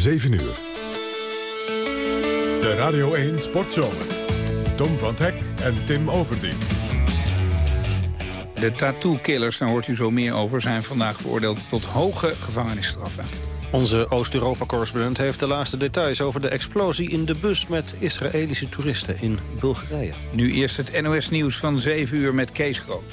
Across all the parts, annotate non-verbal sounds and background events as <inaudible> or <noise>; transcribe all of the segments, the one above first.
7 uur. De Radio 1 Sportzomer. Tom van Hek en Tim Overdien. De tattoo-killers, daar hoort u zo meer over, zijn vandaag veroordeeld tot hoge gevangenisstraffen. Onze Oost-Europa-correspondent heeft de laatste details over de explosie in de bus met Israëlische toeristen in Bulgarije. Nu eerst het NOS-nieuws van 7 uur met Kees Groot.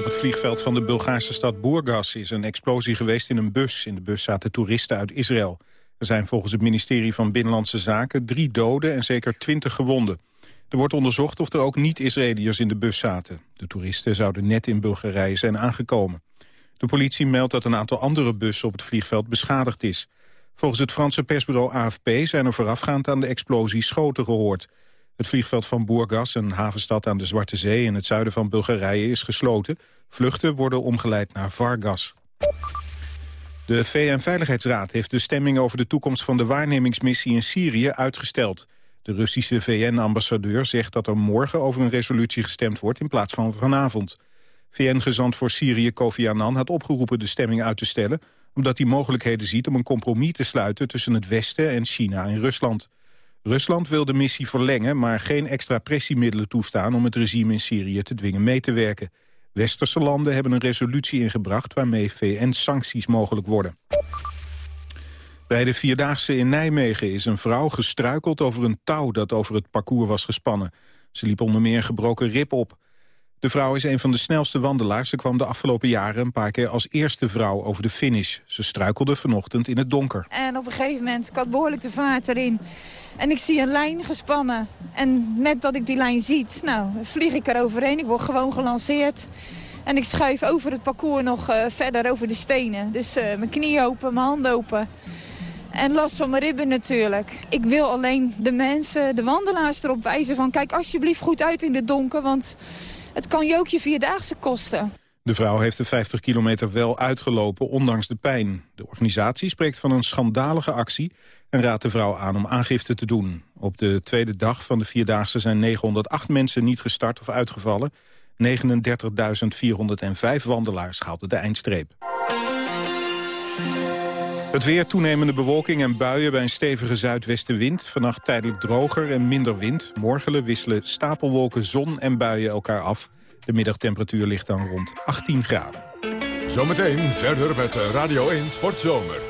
Op het vliegveld van de Bulgaarse stad Burgas is een explosie geweest in een bus. In de bus zaten toeristen uit Israël. Er zijn volgens het ministerie van Binnenlandse Zaken drie doden en zeker twintig gewonden. Er wordt onderzocht of er ook niet-Israëliërs in de bus zaten. De toeristen zouden net in Bulgarije zijn aangekomen. De politie meldt dat een aantal andere bussen op het vliegveld beschadigd is. Volgens het Franse persbureau AFP zijn er voorafgaand aan de explosie schoten gehoord. Het vliegveld van Burgas, een havenstad aan de Zwarte Zee... in het zuiden van Bulgarije, is gesloten. Vluchten worden omgeleid naar Vargas. De VN-veiligheidsraad heeft de stemming over de toekomst van de waarnemingsmissie in Syrië uitgesteld. De Russische VN-ambassadeur zegt dat er morgen over een resolutie gestemd wordt in plaats van vanavond. VN-gezant voor Syrië Kofi Annan had opgeroepen de stemming uit te stellen... omdat hij mogelijkheden ziet om een compromis te sluiten tussen het Westen en China en Rusland. Rusland wil de missie verlengen, maar geen extra pressiemiddelen toestaan... om het regime in Syrië te dwingen mee te werken. Westerse landen hebben een resolutie ingebracht... waarmee VN-sancties mogelijk worden. Bij de Vierdaagse in Nijmegen is een vrouw gestruikeld over een touw... dat over het parcours was gespannen. Ze liep onder meer een gebroken rib op. De vrouw is een van de snelste wandelaars. Ze kwam de afgelopen jaren een paar keer als eerste vrouw over de finish. Ze struikelde vanochtend in het donker. En op een gegeven moment, ik had behoorlijk de vaart erin. En ik zie een lijn gespannen. En met dat ik die lijn ziet, nou, vlieg ik er overheen. Ik word gewoon gelanceerd. En ik schuif over het parcours nog uh, verder over de stenen. Dus uh, mijn knie open, mijn hand open. En last van mijn ribben natuurlijk. Ik wil alleen de mensen, de wandelaars erop wijzen van... kijk alsjeblieft goed uit in de donker, want het kan je ook je vierdaagse kosten. De vrouw heeft de 50 kilometer wel uitgelopen, ondanks de pijn. De organisatie spreekt van een schandalige actie... en raadt de vrouw aan om aangifte te doen. Op de tweede dag van de Vierdaagse zijn 908 mensen niet gestart of uitgevallen. 39.405 wandelaars haalden de eindstreep. Het weer, toenemende bewolking en buien bij een stevige zuidwestenwind. Vannacht tijdelijk droger en minder wind. Morgen wisselen stapelwolken, zon en buien elkaar af. De middagtemperatuur ligt dan rond 18 graden. Zometeen verder met Radio 1 Sportzomer.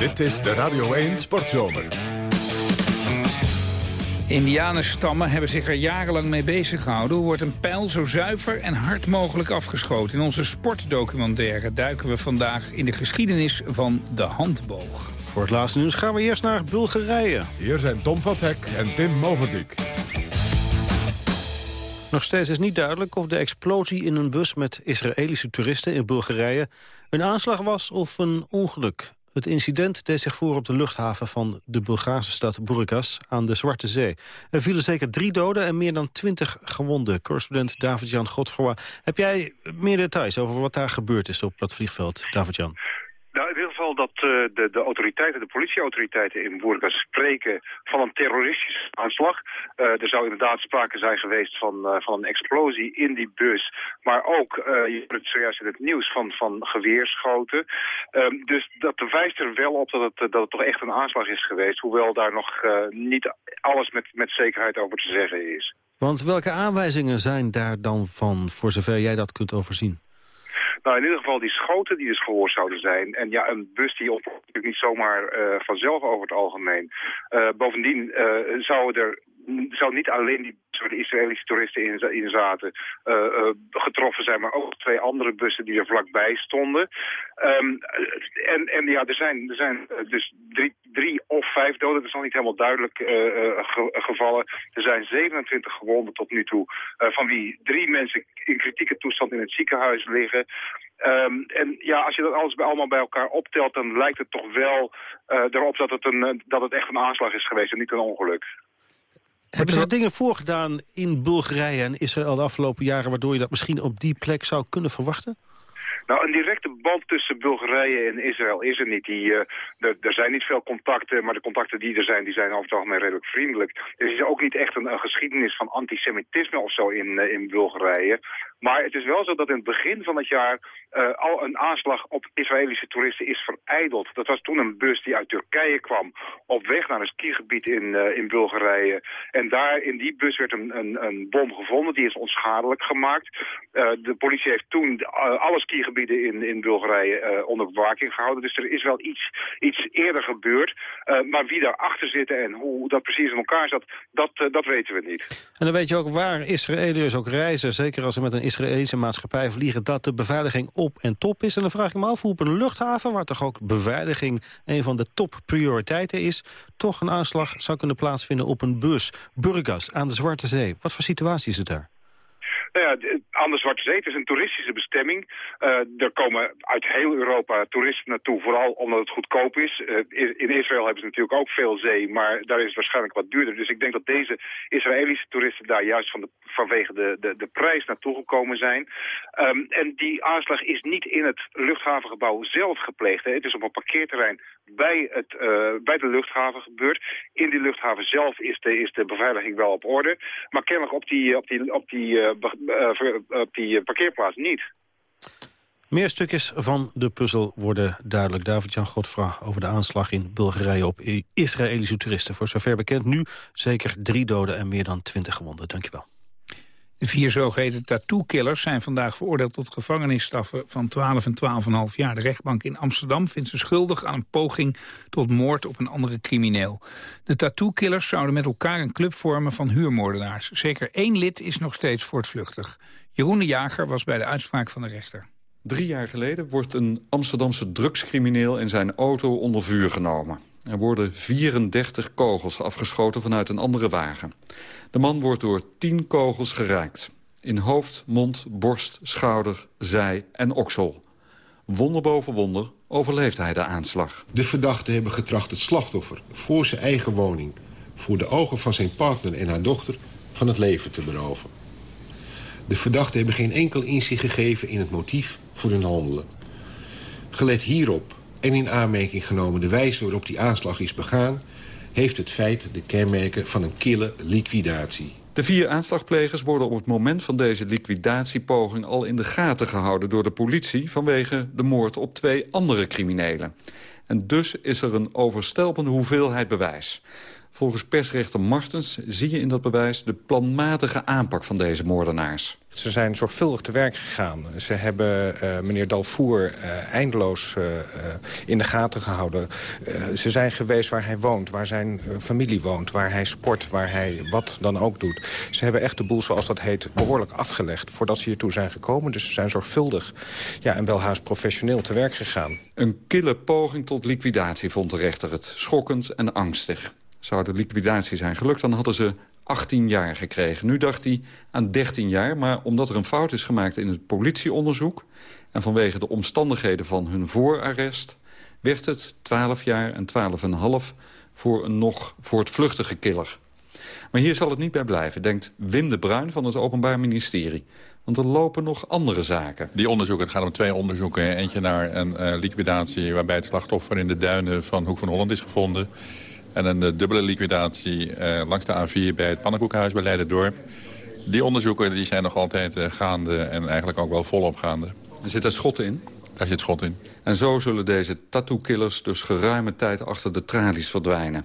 Dit is de Radio 1 Sportzomer. Indianenstammen hebben zich er jarenlang mee bezig gehouden. Hoe wordt een pijl zo zuiver en hard mogelijk afgeschoten? In onze sportdocumentaire duiken we vandaag in de geschiedenis van de handboog. Voor het laatste nieuws gaan we eerst naar Bulgarije. Hier zijn Tom van Hek en Tim Moverdijk. Nog steeds is niet duidelijk of de explosie in een bus met Israëlische toeristen in Bulgarije een aanslag was of een ongeluk. Het incident deed zich voor op de luchthaven van de Bulgaarse stad Burgas aan de Zwarte Zee. Er vielen zeker drie doden en meer dan twintig gewonden. Correspondent David-Jan Godfroy. Heb jij meer details over wat daar gebeurd is op dat vliegveld, David-Jan? Nou, in ieder geval dat uh, de, de autoriteiten, de politieautoriteiten in Burgas spreken van een terroristische aanslag. Uh, er zou inderdaad sprake zijn geweest van, uh, van een explosie in die bus. Maar ook, je hoort het zojuist in het nieuws, van, van geweerschoten. Ehm, dus dat wijst er wel op dat het, dat het toch echt een aanslag is geweest. Hoewel daar nog niet alles met, met zekerheid over te zeggen is. Want welke aanwijzingen zijn daar dan van, voor zover jij dat kunt overzien? Nou, in ieder geval die schoten die dus gehoord zouden zijn. En ja, een bus die op natuurlijk niet zomaar vanzelf over het algemeen. bovendien zouden er zou niet alleen die de Israëlische toeristen in, zaten uh, uh, getroffen zijn, maar ook twee andere bussen die er vlakbij stonden. Um, en, en ja, er zijn, er zijn dus drie, drie of vijf doden, dat is nog niet helemaal duidelijk ge, gevallen. Er zijn 27 gewonden tot nu toe, van wie drie mensen in kritieke toestand in het ziekenhuis liggen. Um, en ja, als je dat alles bij, allemaal bij elkaar optelt, dan lijkt het toch wel erop dat het, een, dat het echt een aanslag is geweest en niet een ongeluk. Hebben ze dingen voorgedaan in Bulgarije en Israël de afgelopen jaren... waardoor je dat misschien op die plek zou kunnen verwachten? Nou, een directe band tussen Bulgarije en Israël is er niet. Die, uh, er, zijn niet veel contacten, maar de contacten die er zijn, die zijn over het algemeen redelijk vriendelijk. Er is ook niet echt een, geschiedenis van antisemitisme of zo in, uh, in Bulgarije. Maar het is wel zo dat in het begin van het jaar uh, al een aanslag op Israëlische toeristen is vereideld. Dat was toen een bus die uit Turkije kwam op weg naar een skigebied in, in Bulgarije. En daar in die bus werd een, een, een bom gevonden, die is onschadelijk gemaakt. De politie heeft toen alle skigebieden in, in Bulgarije onder bewaking gehouden. Dus er is wel iets, iets eerder gebeurd. maar wie daarachter zit en hoe dat precies in elkaar zat, dat, dat weten we niet. En dan weet je ook waar Israëliërs ook reizen, zeker als ze met een Israëlische maatschappij vliegen... dat de beveiliging op en top is. En dan vraag ik me af hoe op een luchthaven... waar toch ook beveiliging een van de topprioriteiten is... toch een aanslag zou kunnen plaatsvinden op een bus. Burgas aan de Zwarte Zee. Wat voor situatie is het daar? Nou ja, aan de Zwarte Zee, het is een toeristische bestemming. Uh, er komen uit heel Europa toeristen naartoe, vooral omdat het goedkoop is. Uh, in Israël hebben ze natuurlijk ook veel zee, maar daar is het waarschijnlijk wat duurder. Dus ik denk dat deze Israëlische toeristen daar juist van de, vanwege de, de, de prijs naartoe gekomen zijn. Um, en die aanslag is niet in het luchthavengebouw zelf gepleegd. Hè. Het is op een parkeerterrein bij, het, uh, bij de luchthaven gebeurd. In die luchthaven zelf is de, is de beveiliging wel op orde. Maar kennelijk op die, op die, op die uh, op die parkeerplaats niet. Meer stukjes van de puzzel worden duidelijk. David-Jan Godfra over de aanslag in Bulgarije op Israëlische toeristen. Voor zover bekend nu zeker drie doden en meer dan twintig gewonden. Dankjewel. De vier zogeheten tattoo-killers zijn vandaag veroordeeld tot gevangenisstraffen van 12 en 12,5 jaar. De rechtbank in Amsterdam vindt ze schuldig aan een poging tot moord op een andere crimineel. De tattoo-killers zouden met elkaar een club vormen van huurmoordenaars. Zeker één lid is nog steeds voortvluchtig. Jeroen de Jager was bij de uitspraak van de rechter. Drie jaar geleden wordt een Amsterdamse drugscrimineel in zijn auto onder vuur genomen. Er worden 34 kogels afgeschoten vanuit een andere wagen. De man wordt door 10 kogels geraakt. In hoofd, mond, borst, schouder, zij en oksel. Wonder boven wonder overleeft hij de aanslag. De verdachten hebben getracht het slachtoffer voor zijn eigen woning... voor de ogen van zijn partner en haar dochter van het leven te beroven. De verdachten hebben geen enkel inzicht gegeven in het motief voor hun handelen. Gelet hierop en in aanmerking genomen de wijze waarop die aanslag is begaan... heeft het feit de kenmerken van een kille liquidatie. De vier aanslagplegers worden op het moment van deze liquidatiepoging... al in de gaten gehouden door de politie... vanwege de moord op twee andere criminelen. En dus is er een overstelpende hoeveelheid bewijs. Volgens persrechter Martens zie je in dat bewijs de planmatige aanpak van deze moordenaars. Ze zijn zorgvuldig te werk gegaan. Ze hebben uh, meneer Dalfour uh, eindeloos uh, in de gaten gehouden. ze zijn geweest waar hij woont, waar zijn familie woont... waar hij sport, waar hij wat dan ook doet. Ze hebben echt de boel, zoals dat heet, behoorlijk afgelegd... voordat ze hiertoe zijn gekomen. Dus ze zijn zorgvuldig ja, en welhaast professioneel te werk gegaan. Een kille poging tot liquidatie vond de rechter het. Schokkend en angstig. Zou de liquidatie zijn gelukt, dan hadden ze 18 jaar gekregen. Nu dacht hij aan 13 jaar, maar omdat er een fout is gemaakt in het politieonderzoek... en vanwege de omstandigheden van hun voorarrest... werd het 12 jaar en 12,5 voor een nog voortvluchtige killer. Maar hier zal het niet bij blijven, denkt Wim de Bruin van het Openbaar Ministerie. Want er lopen nog andere zaken. Die onderzoeken, het gaat om twee onderzoeken. Eentje naar een uh, liquidatie waarbij het slachtoffer in de duinen van Hoek van Holland is gevonden. En een eh, dubbele liquidatie uh, langs de A4 bij het Pannenkoekhuis bij Leiderdorp. Die onderzoeken die zijn nog altijd uh, gaande en eigenlijk ook wel volop gaande. Er zit er schot in? Daar zit schot in. En zo zullen deze tattoo-killers dus geruime tijd achter de tralies verdwijnen.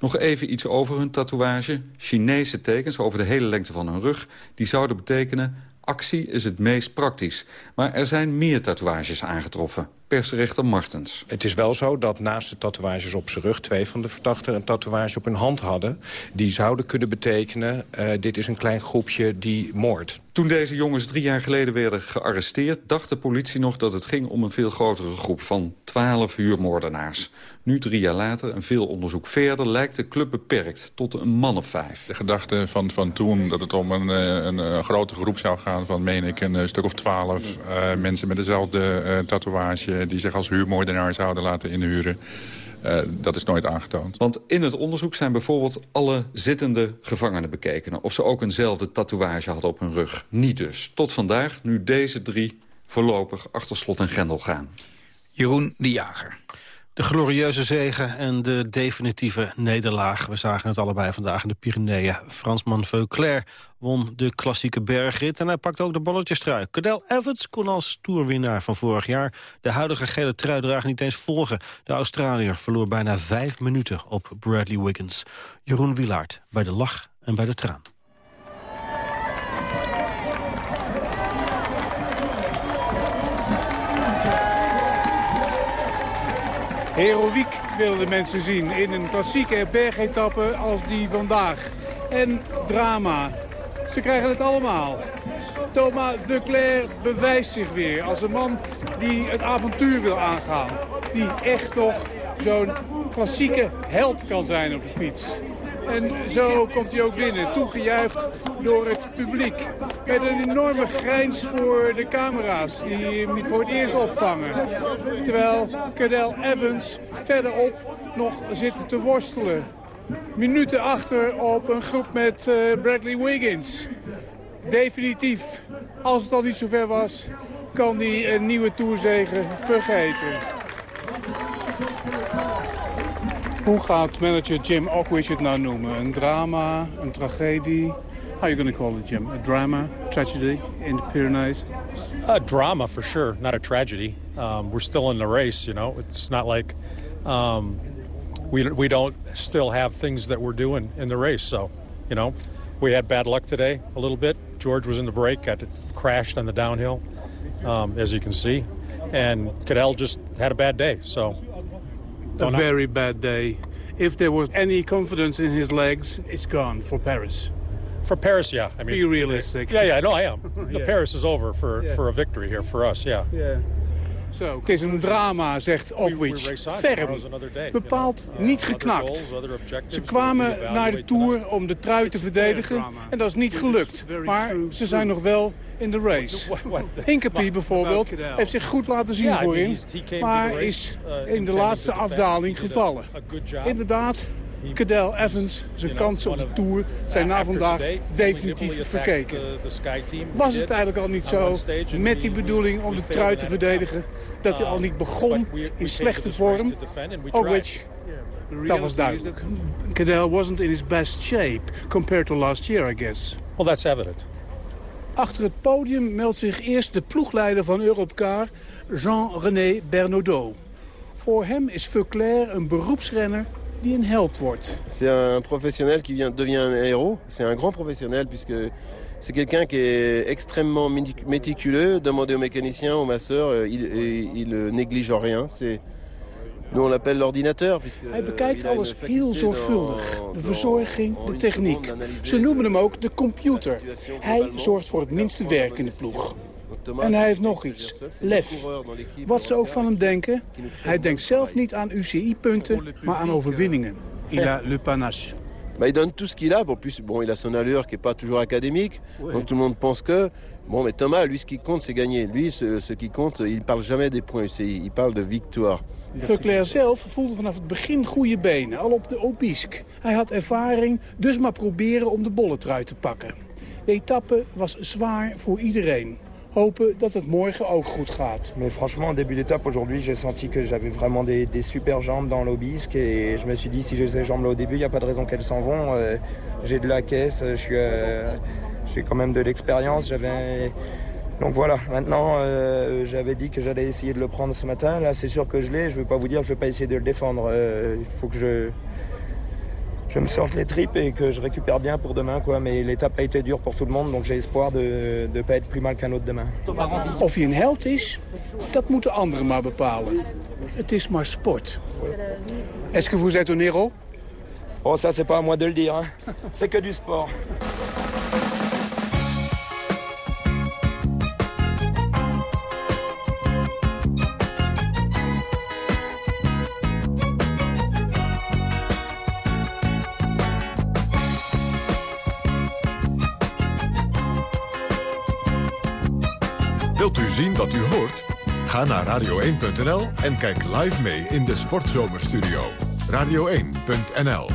Nog even iets over hun tatoeage. Chinese tekens over de hele lengte van hun rug. Die zouden betekenen Actie is het meest praktisch. Maar er zijn meer tatoeages aangetroffen. Persrechter Martens. Het is wel zo dat naast de tatoeages op zijn rug... twee van de verdachten een tatoeage op hun hand hadden. Die zouden kunnen betekenen... Uh, dit is een klein groepje die moordt. Toen deze jongens drie jaar geleden werden gearresteerd... dacht de politie nog dat het ging om een veel grotere groep van twaalf huurmoordenaars. Nu, drie jaar later, en veel onderzoek verder... lijkt de club beperkt tot een man of vijf. De gedachte van, van toen dat het om een, eh, een, een grote groep zou gaan... van, meen ik, een stuk of twaalf uh, mensen met dezelfde uh, tatoeage... die zich als huurmoordenaar zouden laten inhuren... Uh, dat is nooit aangetoond. Want in het onderzoek zijn bijvoorbeeld alle zittende gevangenen bekeken... of ze ook eenzelfde tatoeage hadden op hun rug. Niet dus. Tot vandaag, nu deze drie voorlopig achter slot en grendel gaan. Jeroen de Jager. De glorieuze zegen en de definitieve nederlaag. We zagen het allebei vandaag in de Pyreneeën. Fransman Veuclair won de klassieke bergrit en hij pakt ook de bolletjestrui. Cadel Evans kon als toerwinnaar van vorig jaar de huidige gele truidrager niet eens volgen. De Australiër verloor bijna vijf minuten op Bradley Wiggins. Jeroen Wilaert bij de lach en bij de traan. Heroïek willen de mensen zien in een klassieke bergetappe als die vandaag. En drama. Ze krijgen het allemaal. Thomas Declerc bewijst zich weer als een man die het avontuur wil aangaan. Die echt nog zo'n klassieke held kan zijn op de fiets. En zo komt hij ook binnen, toegejuicht door het publiek. Met een enorme grijns voor de camera's die hem voor het eerst opvangen. Terwijl Cadel Evans verderop nog zit te worstelen. Minuten achter op een groep met uh, Bradley Wiggins. Definitief, als het al niet zo ver was, kan hij een nieuwe toerzegen vergeten. Hoe gaat manager Jim Ockwich het nou noemen? Een drama, een tragedie? How are you going to call it, Jim? A drama, tragedy in the Pyrenees? A drama for sure, not a tragedy. Um, we're still in the race, you know. It's not like um, we we don't still have things that we're doing in the race. So, you know, we had bad luck today a little bit. George was in the break, got crashed on the downhill, um, as you can see, and Cadell just had a bad day. So a very bad day. If there was any confidence in his legs, it's gone for Paris. For Paris, yeah. I mean, be realistic. Yeah, yeah, no, I am. <laughs> The yeah. Paris is over for yeah. for a victory here for us. Yeah. Yeah. So, het is een drama, zegt Okwich. Ferm, bepaald niet geknakt. Ze kwamen naar de Tour om de trui te verdedigen en dat is niet gelukt. Maar ze zijn nog wel in de race. Hinkepie bijvoorbeeld heeft zich goed laten zien voorin, maar is uh, in de laatste afdaling gevallen. Inderdaad, Cadel Evans, zijn kansen op de Tour zijn na vandaag definitief verkeken. Was het eigenlijk al niet zo, met die bedoeling om de trui te verdedigen, dat hij al niet begon in slechte vorm? Of which dat was duidelijk. Cadel wasn't in his best shape compared to last year, I guess. Well, that's evident. Achter het podium meldt zich eerst de ploegleider van Europcar, Jean-René Bernaudot. Voor hem is Veuclair een beroepsrenner die een held wordt. C'est un professionnel qui vient, devient un héros. C'est un grand professionnel puisque c'est quelqu'un qui est extrêmement méticuleux. Demandez aux mécaniciens, aux masseurs, euh, il, il, il néglige rien. C'est Nous on l'appelle l'ordinateur. Hij bekijkt alles heel zorgvuldig. De verzorging, de techniek. Ze noemen hem ook de computer. Hij zorgt voor het minste werk in de ploeg. En hij heeft nog iets. Lef. Wat ze ook van hem denken. Hij denkt zelf niet aan UCI-punten, maar aan overwinningen. Il a le panache. Bah, il donne tout ce qu'il a. En plus, bon, il a son allure qui n'est pas toujours académique. Donc tout le monde pense que... Bon, mais Thomas, lui, ce qui compte, c'est gagner. Lui, ce, ce, qui compte, il parle jamais des points UCI. Il parle de victoire. Verclair zelf voelde vanaf het begin goede benen, al op de Obisque. Hij had ervaring, dus maar proberen om de bolletrui te pakken. De etappe was zwaar voor iedereen. Hopen dat het morgen ook goed gaat. Mais franchement, en début d'étape aujourd'hui, j'ai senti que j'avais vraiment des, super jambes dans l'obisque et je me suis dit si j'ai ces jambes là au début, il n'y a pas de raison qu'elles s'en vont. Euh, j'ai de la caisse, je suis, euh, j'ai quand même de l'expérience. Donc voilà, maintenant euh, j'avais dit que j'allais essayer de le prendre ce matin. Là, c'est sûr que je l'ai. Je ne vais pas vous dire, je ne vais pas essayer de le défendre. Il faut que je je me sorte les tripes et que je récupère bien pour demain. Quoi. Mais l'étape a été dure pour tout le monde, donc j'ai espoir de ne pas être plus mal qu'un autre demain. Of hij een held is, dat moeten anderen maar bepalen. Het is maar sport. Est-ce que vous êtes un héros Oh, ça c'est pas à moi de le dire. Hein. <laughs> C'est que du sport. Ga naar radio1.nl en kijk live mee in de Sportzomerstudio. Radio1.nl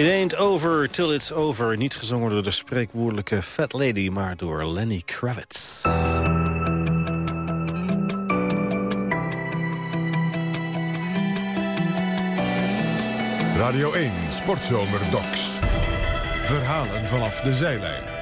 It ain't over till it's over. Niet gezongen door de spreekwoordelijke Fat Lady, maar door Lenny Kravitz. Radio 1 Sportzomer Docs. Verhalen vanaf de zijlijn.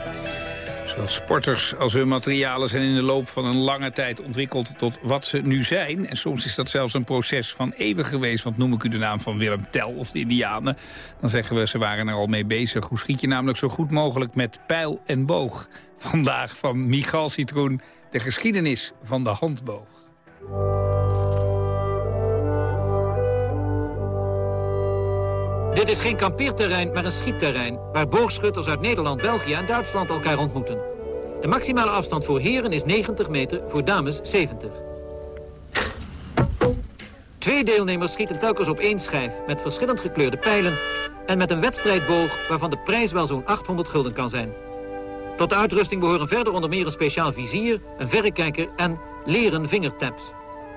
Sporters als hun materialen zijn in de loop van een lange tijd ontwikkeld tot wat ze nu zijn. En soms is dat zelfs een proces van eeuwen geweest. Want noem ik u de naam van Willem Tell of de Indianen. Dan zeggen we ze waren er al mee bezig. Hoe schiet je namelijk zo goed mogelijk met pijl en boog? Vandaag van Michal Citroen, de geschiedenis van de handboog. Dit is geen kampeerterrein, maar een schietterrein... waar boogschutters uit Nederland, België en Duitsland elkaar ontmoeten. De maximale afstand voor heren is 90 meter, voor dames 70. Twee deelnemers schieten telkens op één schijf met verschillend gekleurde pijlen en met een wedstrijdboog waarvan de prijs wel zo'n 800 gulden kan zijn. Tot de uitrusting behoren verder onder meer een speciaal vizier, een verrekijker en leren vingertaps.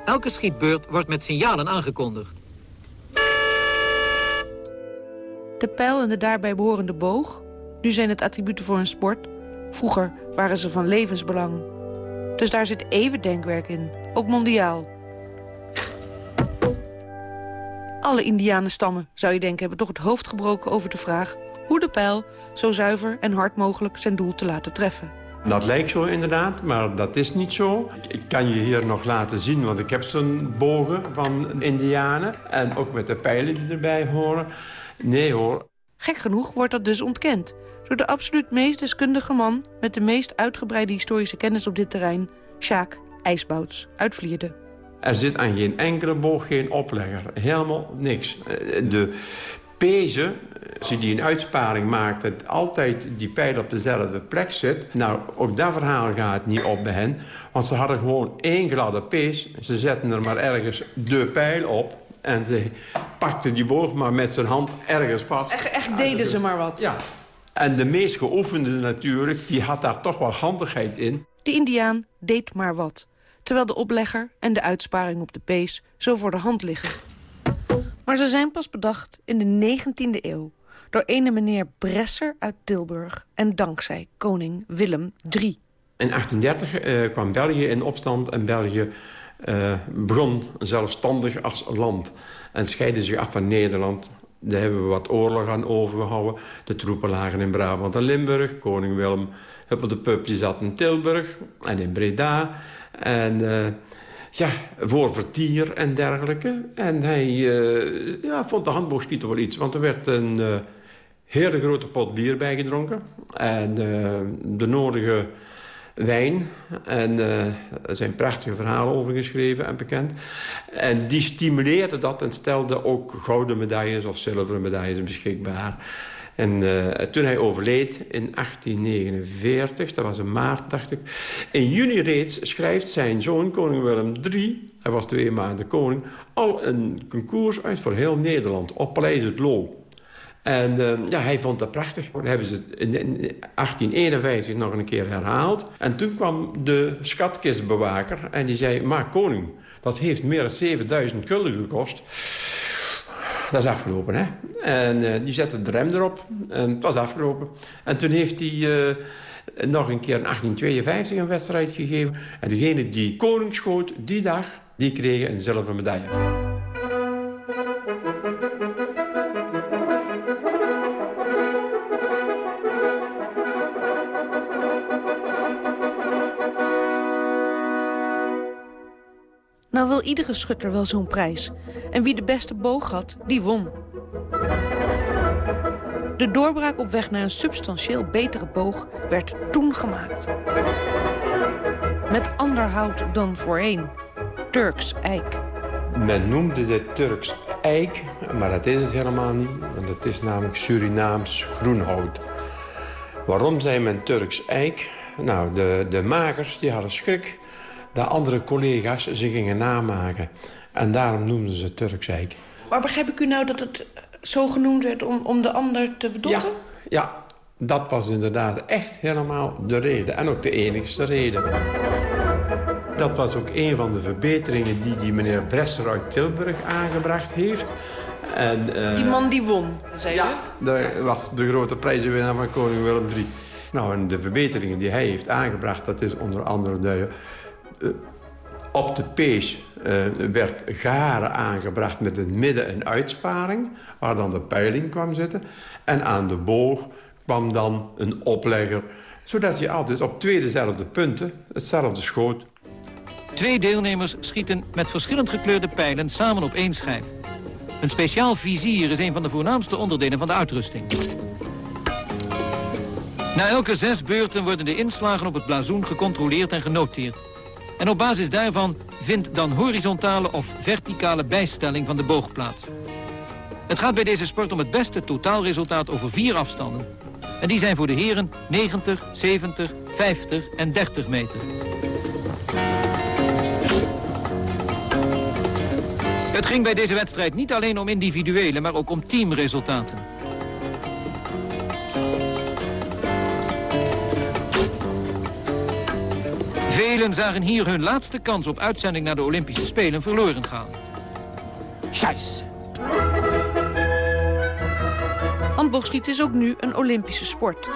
Elke schietbeurt wordt met signalen aangekondigd. De pijl en de daarbij behorende boog, nu zijn het attributen voor een sport. Vroeger waren ze van levensbelang. Dus daar zit even denkwerk in, ook mondiaal. Alle indianenstammen, zou je denken, hebben toch het hoofd gebroken over de vraag... hoe de pijl zo zuiver en hard mogelijk zijn doel te laten treffen. Dat lijkt zo inderdaad, maar dat is niet zo. Ik kan je hier nog laten zien, want ik heb zo'n bogen van indianen. En ook met de pijlen die erbij horen. Nee hoor. Gek genoeg wordt dat dus ontkend. Door de absoluut meest deskundige man... met de meest uitgebreide historische kennis op dit terrein... Sjaak IJsbouts uit Vlierde. Er zit aan geen enkele boog geen oplegger. Helemaal niks. Eh, de pezen, als je die een uitsparing maakt... dat altijd die pijl op dezelfde plek zit... nou, ook dat verhaal gaat niet op bij hen. Want ze hadden gewoon één gladde pees. Ze zetten er maar ergens de pijl op... En ze pakte die boog maar met zijn hand ergens vast. Echt, echt deden ze maar wat? Ja. En de meest geoefende natuurlijk, die had daar toch wel handigheid in. De indiaan deed maar wat. Terwijl de oplegger en de uitsparing op de pees zo voor de hand liggen. Maar ze zijn pas bedacht in de 19e eeuw. Door ene meneer Bresser uit Tilburg. En dankzij koning Willem III. In 1830 eh, kwam België in opstand en België uh, begon zelfstandig als land. En scheidde zich af van Nederland. Daar hebben we wat oorlog aan overgehouden. De troepen lagen in Brabant en Limburg. Koning Willem Huppel de Pupje zat in Tilburg en in Breda. En uh, ja, voor vertier en dergelijke. En hij uh, ja, vond de handboogschieten wel iets. Want er werd een uh, hele grote pot bier bijgedronken. En de nodige wijn. En uh, er zijn prachtige verhalen over geschreven en bekend. En die stimuleerde dat en stelde ook gouden medailles of zilveren medailles beschikbaar. En uh, toen hij overleed in 1849, dat was in maart, dacht ik... in juni reeds schrijft zijn zoon, koning Willem III... hij was twee maanden koning... al een concours uit voor heel Nederland op Paleis het Loo. En uh, ja, hij vond dat prachtig. Dan hebben ze het in 1851 nog een keer herhaald. En toen kwam de schatkistbewaker en die zei... maar koning, dat heeft meer dan 7000 gulden gekost. Dat is afgelopen, hè. En uh, die zette de rem erop en het was afgelopen. En toen heeft hij uh, nog een keer in 1852 een wedstrijd gegeven. En degene die koning schoot die dag, die kregen een zilveren medaille. Iedere schutter wel zo'n prijs. En wie de beste boog had, die won. De doorbraak op weg naar een substantieel betere boog werd toen gemaakt. Met ander hout dan voorheen. Turks eik. Men noemde dit Turks eik, maar dat is het helemaal niet. Want het is namelijk Surinaams groenhout. Waarom zei men Turks eik? Nou, de, de makers die hadden schrik dat andere collega's ze gingen namaken. En daarom noemden ze Turks eik. Maar begrijp ik u nou dat het zo genoemd werd om, om de ander te bedotten? Ja, ja, dat was inderdaad echt helemaal de reden. En ook de enigste reden. Dat was ook een van de verbeteringen die die meneer Bresser uit Tilburg aangebracht heeft. En, uh, die man die won, zei ja, dat was de grote prijzenwinnaar van koning Willem III. Nou, en de verbeteringen die hij heeft aangebracht... dat is onder andere de, op de pees uh, werd garen aangebracht met een midden- en uitsparing... waar dan de peiling kwam zitten. En aan de boog kwam dan een oplegger... zodat je altijd op twee dezelfde punten hetzelfde schoot. Twee deelnemers schieten met verschillend gekleurde pijlen samen op één schijf. Een speciaal vizier is een van de voornaamste onderdelen van de uitrusting. Na elke zes beurten worden de inslagen op het blazoen gecontroleerd en genoteerd. En op basis daarvan vindt dan horizontale of verticale bijstelling van de boog plaats. Het gaat bij deze sport om het beste totaalresultaat over vier afstanden. En die zijn voor de heren 90, 70, 50 en 30 meter. Het ging bij deze wedstrijd niet alleen om individuele, maar ook om teamresultaten. Velen zagen hier hun laatste kans op uitzending naar de Olympische Spelen verloren gaan. Scheisse. Handboogschieten is ook nu een Olympische sport.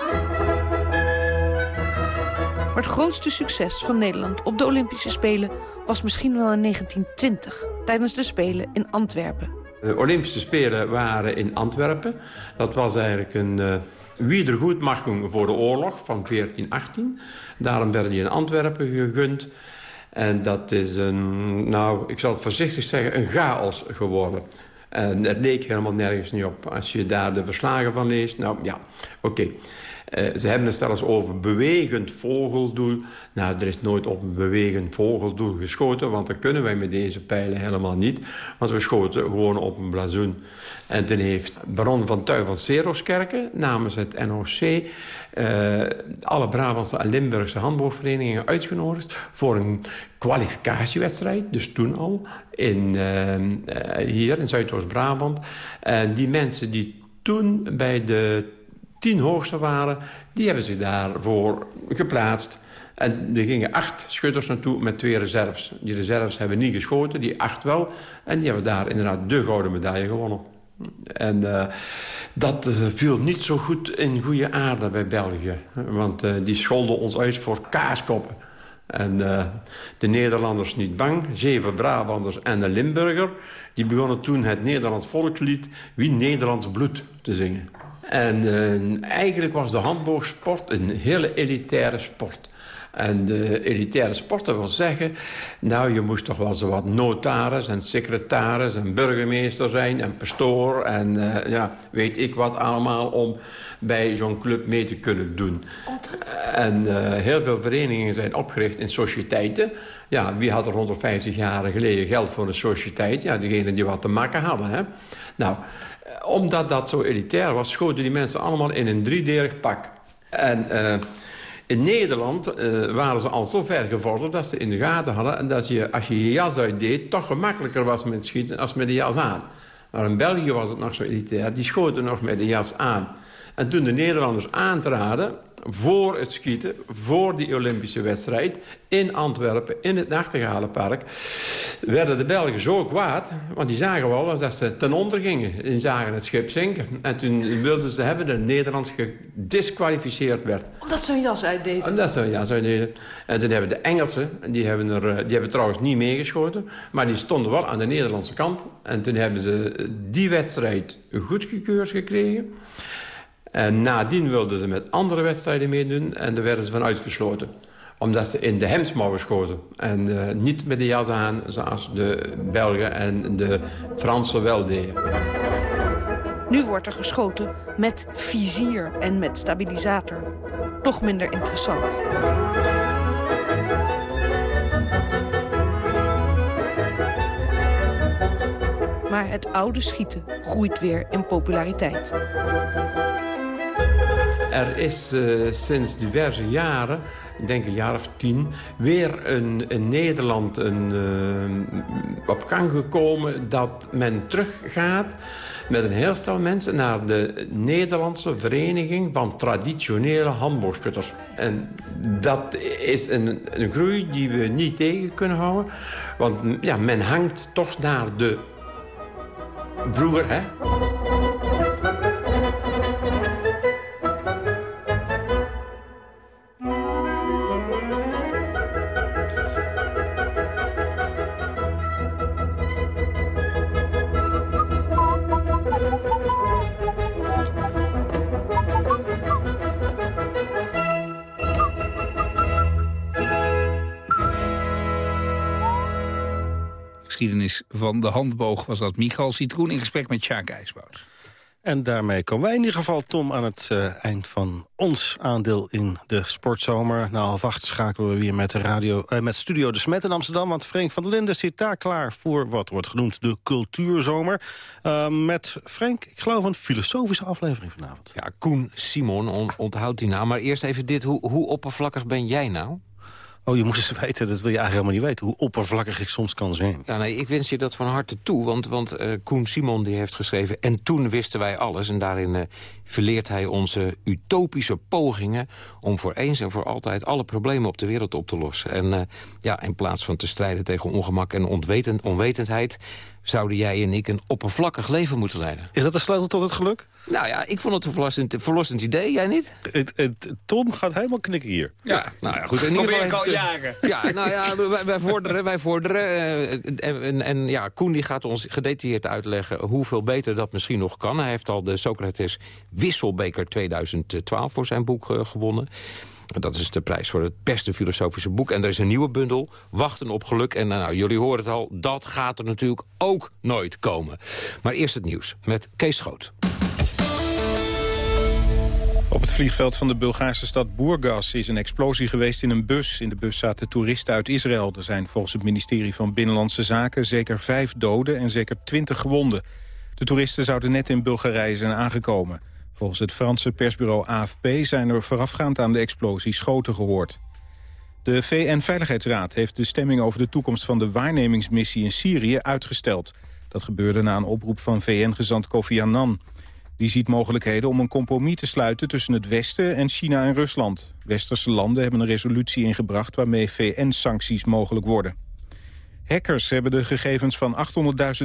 Maar het grootste succes van Nederland op de Olympische Spelen... was misschien wel in 1920, tijdens de Spelen in Antwerpen. De Olympische Spelen waren in Antwerpen. Dat was eigenlijk een uh, wiedergoedmachung voor de oorlog van 1418. Daarom werden die in Antwerpen gegund. En dat is een, nou, ik zal het voorzichtig zeggen, een chaos geworden. En het leek helemaal nergens niet op. Als je daar de verslagen van leest, nou ja, oké. Ze hebben het zelfs over bewegend vogeldoel. Nou, er is nooit op een bewegend vogeldoel geschoten... want dat kunnen wij met deze pijlen helemaal niet. Want we schoten gewoon op een blazoen. En toen heeft baron van Tuy van Seroskerken namens het NOC... Eh, alle Brabantse en Limburgse handboogverenigingen uitgenodigd... voor een kwalificatiewedstrijd, dus toen al, in, uh, hier in Zuidoost-Brabant. En die mensen die toen bij de tien hoogste waren... die hebben zich daarvoor geplaatst. En er gingen acht schutters naartoe met twee reserves. Die reserves hebben niet geschoten, die acht wel. En die hebben daar inderdaad de gouden medaille gewonnen. En uh, dat uh, viel niet zo goed in goede aarde bij België. Want uh, die scholden ons uit voor kaaskoppen. En de Nederlanders niet bang, zeven Brabanders en de Limburger... die begonnen toen het Nederlands volkslied Wie Nederlands bloed te zingen. En uh, eigenlijk was de handboogsport een hele elitaire sport. En de elitaire sporten wil zeggen... nou, je moest toch wel zo wat notaris en secretaris en burgemeester zijn... en pastoor en uh, ja, weet ik wat allemaal... om bij zo'n club mee te kunnen doen. En uh, heel veel verenigingen zijn opgericht in sociëteiten. Ja, wie had er 150 jaar geleden geld voor een sociëteit? Ja, degenen die wat te maken hadden, hè. Nou, omdat dat zo elitair was, schoten die mensen allemaal in een driedelig pak. En uh, in Nederland uh, waren ze al zo ver gevorderd dat ze in de gaten hadden... en dat je, als je je jas uitdeed, toch gemakkelijker was met schieten als met de jas aan. Maar in België was het nog zo elitair. Die schoten nog met de jas aan. En toen de Nederlanders aantraden voor het schieten, voor die Olympische wedstrijd... in Antwerpen, in het Nachtegalenpark... werden de Belgen zo kwaad, want die zagen wel dat ze ten onder gingen. Die zagen het schip zinken. En toen wilden ze hebben dat Nederland gedisqualificeerd werd. Omdat ze een jas uitdeden? Omdat ze een jas uitdeden. En toen hebben de Engelsen, die hebben, er, eh, die hebben trouwens niet meegeschoten... maar die stonden wel aan de Nederlandse kant. En toen hebben ze die wedstrijd goedgekeurd gekregen... En nadien wilden ze met andere wedstrijden meedoen en daar werden ze van uitgesloten. Omdat ze in de hemdsmouwen schoten. En uh, niet met de jas aan zoals de Belgen en de Fransen wel deden. Nu wordt er geschoten met vizier en met stabilisator. Toch minder interessant. Maar het oude schieten groeit weer in populariteit. Er is uh, sinds diverse jaren, ik denk een jaar of tien... weer een, in Nederland een, uh, op gang gekomen dat men teruggaat... met een heel stel mensen naar de Nederlandse Vereniging... van Traditionele Handboogschutters. En dat is een, een groei die we niet tegen kunnen houden. Want ja, men hangt toch naar de... Vroeger, hè? Geschiedenis van de handboog was dat Michal Citroen in gesprek met Sjaak IJsbouts. En daarmee komen wij in ieder geval, Tom, aan het uh, eind van ons aandeel in de sportzomer. Na half acht schakelen we weer met, de radio, uh, met Studio De Smet in Amsterdam. Want Frank van der Linden zit daar klaar voor wat wordt genoemd de cultuurzomer. Uh, met Frank, ik geloof een filosofische aflevering vanavond. Ja, Koen Simon, on onthoudt die naam. Maar eerst even dit, hoe, hoe oppervlakkig ben jij nou? Oh, je moet eens <laughs> weten, dat wil je eigenlijk helemaal niet weten... hoe oppervlakkig ik soms kan zijn. Ja, nee, ik wens je dat van harte toe, want, want uh, Koen Simon die heeft geschreven... en toen wisten wij alles, en daarin uh, verleert hij onze utopische pogingen... om voor eens en voor altijd alle problemen op de wereld op te lossen. En uh, ja, in plaats van te strijden tegen ongemak en onwetend, onwetendheid zouden jij en ik een oppervlakkig leven moeten leiden. Is dat de sleutel tot het geluk? Nou ja, ik vond het een verlossend, verlossend idee, jij niet? Het, het, Tom gaat helemaal knikken hier. Ja, nou ja, goed. In ieder geval al jaren. Ja, nou ja, wij, wij vorderen, wij vorderen. Uh, en, en, en, ja, Koen die gaat ons gedetailleerd uitleggen hoeveel beter dat misschien nog kan. Hij heeft al de Socrates Wisselbeker 2012 voor zijn boek uh, gewonnen. Dat is de prijs voor het beste filosofische boek. En er is een nieuwe bundel, Wachten op geluk. En nou, jullie horen het al, dat gaat er natuurlijk ook nooit komen. Maar eerst het nieuws met Kees Schoot. Op het vliegveld van de Bulgaarse stad Burgas is een explosie geweest in een bus. In de bus zaten toeristen uit Israël. Er zijn volgens het ministerie van Binnenlandse Zaken zeker vijf doden en zeker twintig gewonden. De toeristen zouden net in Bulgarije zijn aangekomen. Volgens het Franse persbureau AFP zijn er voorafgaand aan de explosie schoten gehoord. De VN-veiligheidsraad heeft de stemming over de toekomst van de waarnemingsmissie in Syrië uitgesteld. Dat gebeurde na een oproep van VN-gezant Kofi Annan. Die ziet mogelijkheden om een compromis te sluiten tussen het Westen en China en Rusland. Westerse landen hebben een resolutie ingebracht waarmee VN-sancties mogelijk worden. Hackers hebben de gegevens van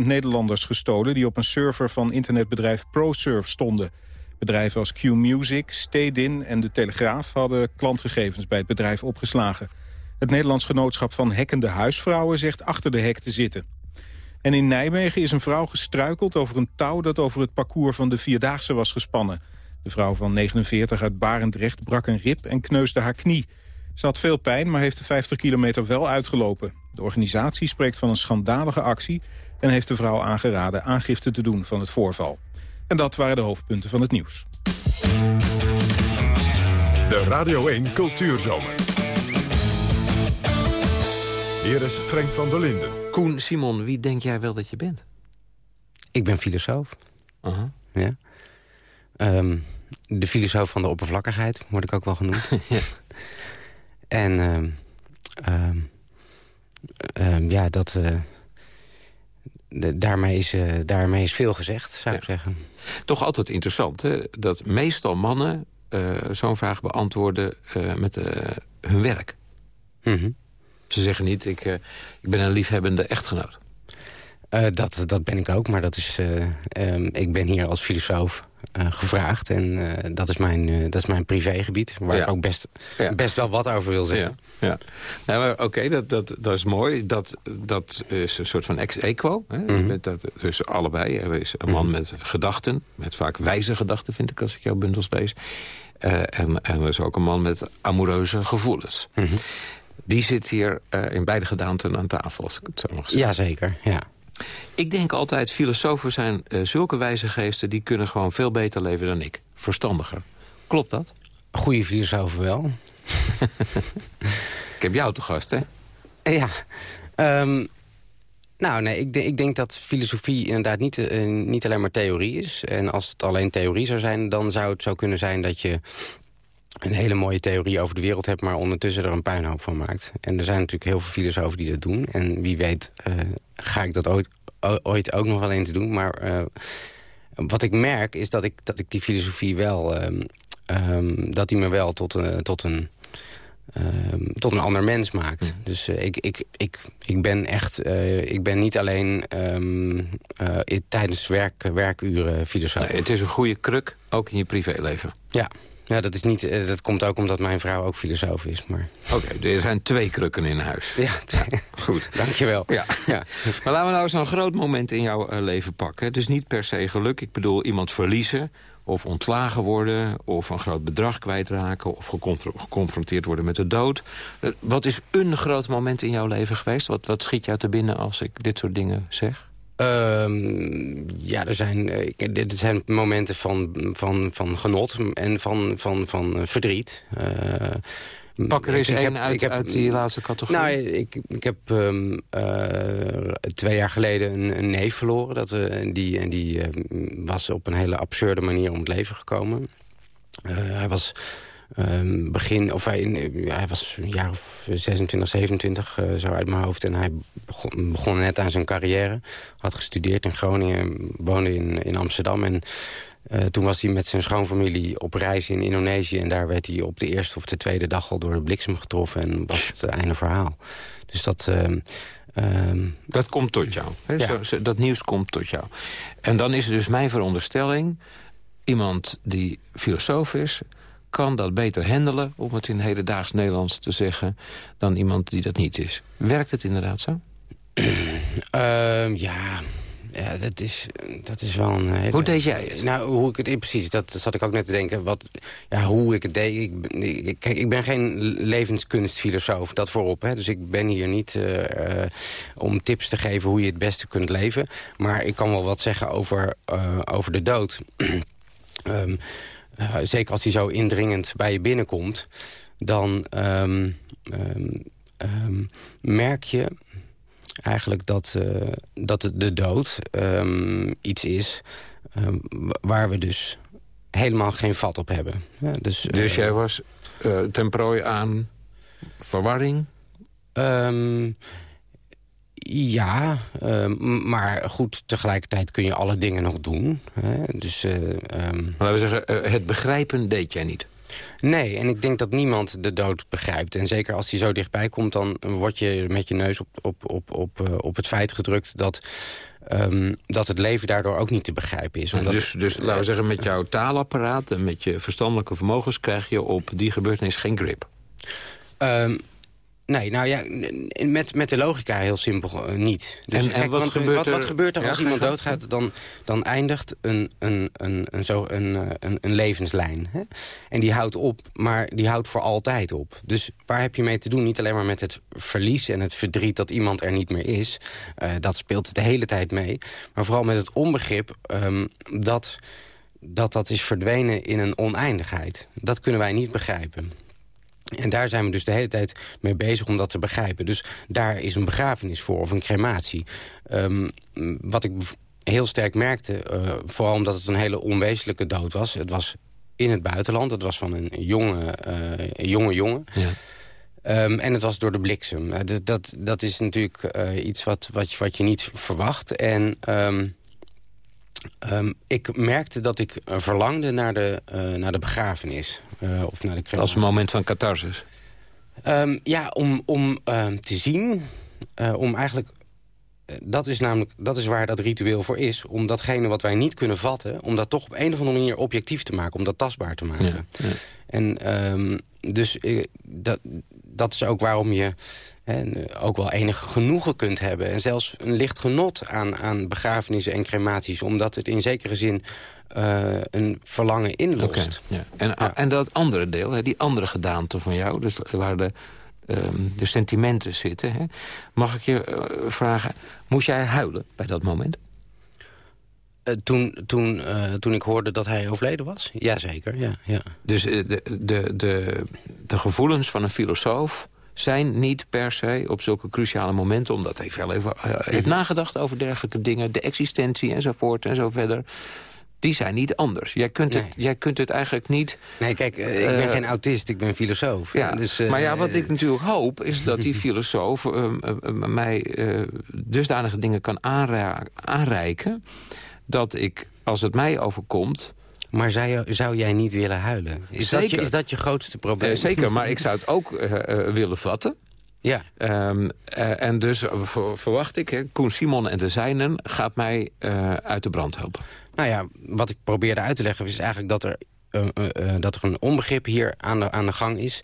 800.000 Nederlanders gestolen... die op een server van internetbedrijf ProSurf stonden. Bedrijven als Q-Music, Stedin en De Telegraaf... hadden klantgegevens bij het bedrijf opgeslagen. Het Nederlands Genootschap van Hekkende Huisvrouwen zegt achter de hek te zitten. En in Nijmegen is een vrouw gestruikeld over een touw... dat over het parcours van de Vierdaagse was gespannen. De vrouw van 49 uit Barendrecht brak een rib en kneusde haar knie. Ze had veel pijn, maar heeft de 50 kilometer wel uitgelopen. De organisatie spreekt van een schandalige actie... en heeft de vrouw aangeraden aangifte te doen van het voorval. En dat waren de hoofdpunten van het nieuws. De Radio 1 Cultuurzomer. Hier is Frank van der Linden. Koen, Simon, wie denk jij wel dat je bent? Ik ben filosoof. Uh -huh. ja. Um, de filosoof van de oppervlakkigheid, word ik ook wel genoemd. <laughs> ja. En um, um, um, ja, dat... Uh, de, daarmee, is, uh, daarmee is veel gezegd, zou ja. ik zeggen. Toch altijd interessant, hè? dat meestal mannen uh, zo'n vraag beantwoorden met hun werk. Mm -hmm. Ze zeggen niet, ik, ik ben een liefhebbende echtgenoot. Dat, dat ben ik ook, maar dat is, um, ik ben hier als filosoof gevraagd. En dat, is mijn, dat is mijn privégebied, waar ja. ik ook best, ja. best wel wat over wil zeggen. Ja. Nou, oké, okay, dat, dat, dat is mooi. Dat, dat is een soort van ex-equo. Mm -hmm. dat, dus allebei. Er is een man mm -hmm. met gedachten, met vaak wijze gedachten, vind ik, als ik jouw bundels lees. en, en er is ook een man met amoureuze gevoelens. Mm -hmm. Die zit hier in beide gedaanten aan tafel, als ik het zo mag zeggen. Jazeker, ja. Ik denk altijd, filosofen zijn uh, zulke wijze geesten... die kunnen gewoon veel beter leven dan ik. Verstandiger. Klopt dat? Goede filosofen wel. <laughs> ik heb jou te gast, hè? Ja. Um, nou, nee, ik, denk, ik denk dat filosofie inderdaad niet, uh, niet alleen maar theorie is. En als het alleen theorie zou zijn... dan zou het zo kunnen zijn dat je een hele mooie theorie over de wereld hebt... maar ondertussen er een puinhoop van maakt. En er zijn natuurlijk heel veel filosofen die dat doen. En wie weet uh, ga ik dat ooit, ooit ook nog wel eens doen. Maar uh, wat ik merk is dat ik, dat ik die filosofie wel... Um, um, dat die me wel tot, uh, tot een... Um, tot een ander mens maakt. Mm. Dus ik, ik, ik, ik ben echt... Ik ben niet alleen tijdens werk, werkuren filosoof. Nee, het is een goede kruk, ook in je privéleven. Ja, ja, dat, is niet, dat komt ook omdat mijn vrouw ook filosoof is. Maar... Oké, okay, er zijn twee krukken in huis. Ja, ja goed. <laughs> Dankjewel. Ja. ja. Maar laten we nou zo'n groot moment in jouw uh, leven pakken. Dus niet per se geluk. Ik bedoel, iemand verliezen of ontslagen worden... of een groot bedrag kwijtraken... of geconfronteerd worden met de dood. Uh, wat is een groot moment in jouw leven geweest? Wat, wat schiet jou te binnen als ik dit soort dingen zeg? Ehm, ja, er zijn, eh, dit zijn momenten van, van, van genot en van, van, van eh, verdriet. Eh, Pak er eens ik- één heb- uit, ik heb- uit die laatste categorie. Nou, ik, ik heb ehm, eh, twee jaar geleden een, een neef verloren. Dat, eh, die en die was op een hele absurde manier om het leven gekomen. Hij was ehm, begin, of hij, hij was een jaar of 26, 27, eh, zo uit mijn hoofd. En hij begon, begon net aan zijn carrière. Had gestudeerd in Groningen, woonde in, in Amsterdam. En eh, toen was hij met zijn schoonfamilie op reis in Indonesië. En daar werd hij op de eerste of de tweede dag al door de bliksem getroffen. En was het einde verhaal. Dus dat... ehm, ehm, Dat komt tot jou. Hè? Ja. Zo- zo- dat nieuws komt tot jou. En dan is het dus mijn veronderstelling... iemand die filosoof is... kan dat beter handelen, om het in hedendaags Nederlands te zeggen... dan iemand die dat niet is. Werkt het inderdaad zo? <clears throat> Ehm, ja, ja dat, is, dat is wel een hele... Hoe deed jij het? Nou, hoe ik het... Precies, dat zat ik ook net te denken. Wat, ja, hoe ik het deed. Ik, kijk, ik ben geen levenskunstfilosoof, dat voorop. Hè. Dus ik ben hier niet eh, om tips te geven hoe je het beste kunt leven. Maar ik kan wel wat zeggen over, eh, over de dood. <clears throat> Ehm, eh, zeker als die zo indringend bij je binnenkomt... dan ehm, ehm, ehm, merk je eigenlijk dat, eh, dat de- dood iets is wa- waar we dus helemaal geen vat op hebben. Ja, dus Dus eh, jij was eh, ten prooi aan verwarring? Ja, ehm, maar goed, tegelijkertijd kun je alle dingen nog doen. Hè? Dus, eh, ehm, Maar laten we zeggen, eh, het begrijpen deed jij niet. Nee, en ik denk dat niemand de dood begrijpt. En zeker als die zo dichtbij komt, dan word je met je neus op, op, op, op, eh, op het feit gedrukt... Dat, ehm, dat het leven daardoor ook niet te begrijpen is. Omdat, dus, dus laten we zeggen, met jouw taalapparaat en met je verstandelijke vermogens... krijg je op die gebeurtenis geen grip. Ehm, nee, nou ja, met, met de logica heel simpel eh, niet. Dus En- en wat want, gebeurt wat, wat er- gebeurt er Ja, als iemand doodgaat? Dan, dan eindigt een, een, een, een, zo, een, eh, een, een levenslijn. Hè? En die houdt op, maar die houdt voor altijd op. Dus waar heb je mee te doen? Niet alleen maar met het verlies en het verdriet dat iemand er niet meer is. Eh, dat speelt de hele tijd mee. Maar vooral met het onbegrip ehm, dat, dat dat is verdwenen in een oneindigheid. Dat kunnen wij niet begrijpen. En daar zijn we dus de hele tijd mee bezig om dat te begrijpen. Dus daar is een begrafenis voor, of een crematie. Ehm, wat ik heel sterk merkte, eh, vooral omdat het een hele onwezenlijke dood was... het was in het buitenland, het was van een jonge, een jonge jongen... Ehm, en het was door de bliksem. Eh, dat, dat, dat is natuurlijk iets wat, wat, je- wat je niet verwacht. En ehm, ehm, ik merkte dat ik eh, verlangde naar de, eh, naar de begrafenis. eh, of naar de crematie. Als een moment van catharsis. Ehm, ja, om, om ehm, te zien, om eigenlijk... Dat is namelijk dat is waar dat ritueel voor is. Om datgene wat wij niet kunnen vatten... om dat toch op een of andere manier objectief te maken. Om dat tastbaar te maken. En ehm, dus dat, dat is ook waarom je hè, eh, ook wel enig genoegen kunt hebben. En zelfs een licht genot aan, aan begrafenissen en crematies. Omdat het in zekere zin eh, een verlangen inlost. Ja. En, en dat andere deel, hè, die andere gedaante van jou... Dus waar de, ehm, de sentimenten zitten... Hè, mag ik je eh, vragen, moest jij huilen bij dat moment? Toen, toen, toen ik hoorde dat hij overleden was? Jazeker, ja. ja. Dus de, de, de, de gevoelens van een filosoof zijn niet per se op zulke cruciale momenten... omdat hij veel even, eh, heeft nagedacht over dergelijke dingen... de existentie enzovoort en zo verder... die zijn niet anders. Jij kunt, het, jij kunt het eigenlijk niet... Nee, kijk, eh, ik ben Eh, geen autist, ik ben filosoof. Ja, dus, maar ja, wat ik natuurlijk hoop... is dat die <laughs> filosoof mij dusdanige dingen kan aanra- aanreiken... dat ik, als het mij overkomt... Maar zou, zou jij niet willen huilen? Is, dat je, is dat je grootste probleem? Eh, zeker, maar ik zou het ook eh, eh, willen vatten. Ja. Ehm, eh, en dus ver- verwacht ik, hè, Koen Simon en de zijnen... gaat mij uit de brand helpen. Nou ja, wat ik probeerde uit te leggen is eigenlijk dat er, dat er een onbegrip hier aan de, aan de gang is...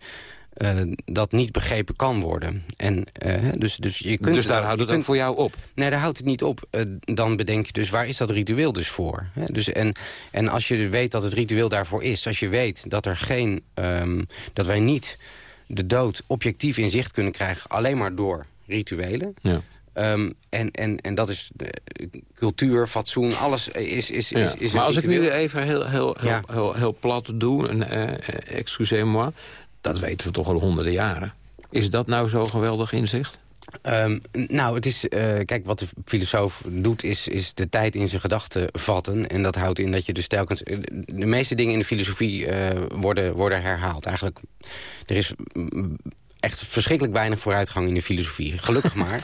eh, dat niet begrepen kan worden. En, eh, dus, dus, je kunt Dus daar houdt het ook voor jou op? Nee, daar houdt het niet op. Eh, dan bedenk je dus, waar is dat ritueel dus voor? Hè? Dus, en, en als je weet dat het ritueel daarvoor is... als je weet dat, er geen, ehm, dat wij niet de dood objectief in zicht kunnen krijgen... alleen maar door rituelen... Ja. Ehm, en, en, en dat is de, cultuur, fatsoen, alles is, is, Ja. is, is maar als ik nu even heel, heel, heel, Ja. heel, heel plat doe, en, eh, excusez-moi... dat weten we toch al honderden jaren. Is dat nou zo geweldig inzicht? Ehm, nou, het is, eh, kijk, wat de filosoof doet is, is de tijd in zijn gedachten vatten. En dat houdt in dat je dus telkens... eh, De meeste dingen in de filosofie eh, worden, worden herhaald. Eigenlijk, er is echt verschrikkelijk weinig vooruitgang in de filosofie. Gelukkig <laughs> maar.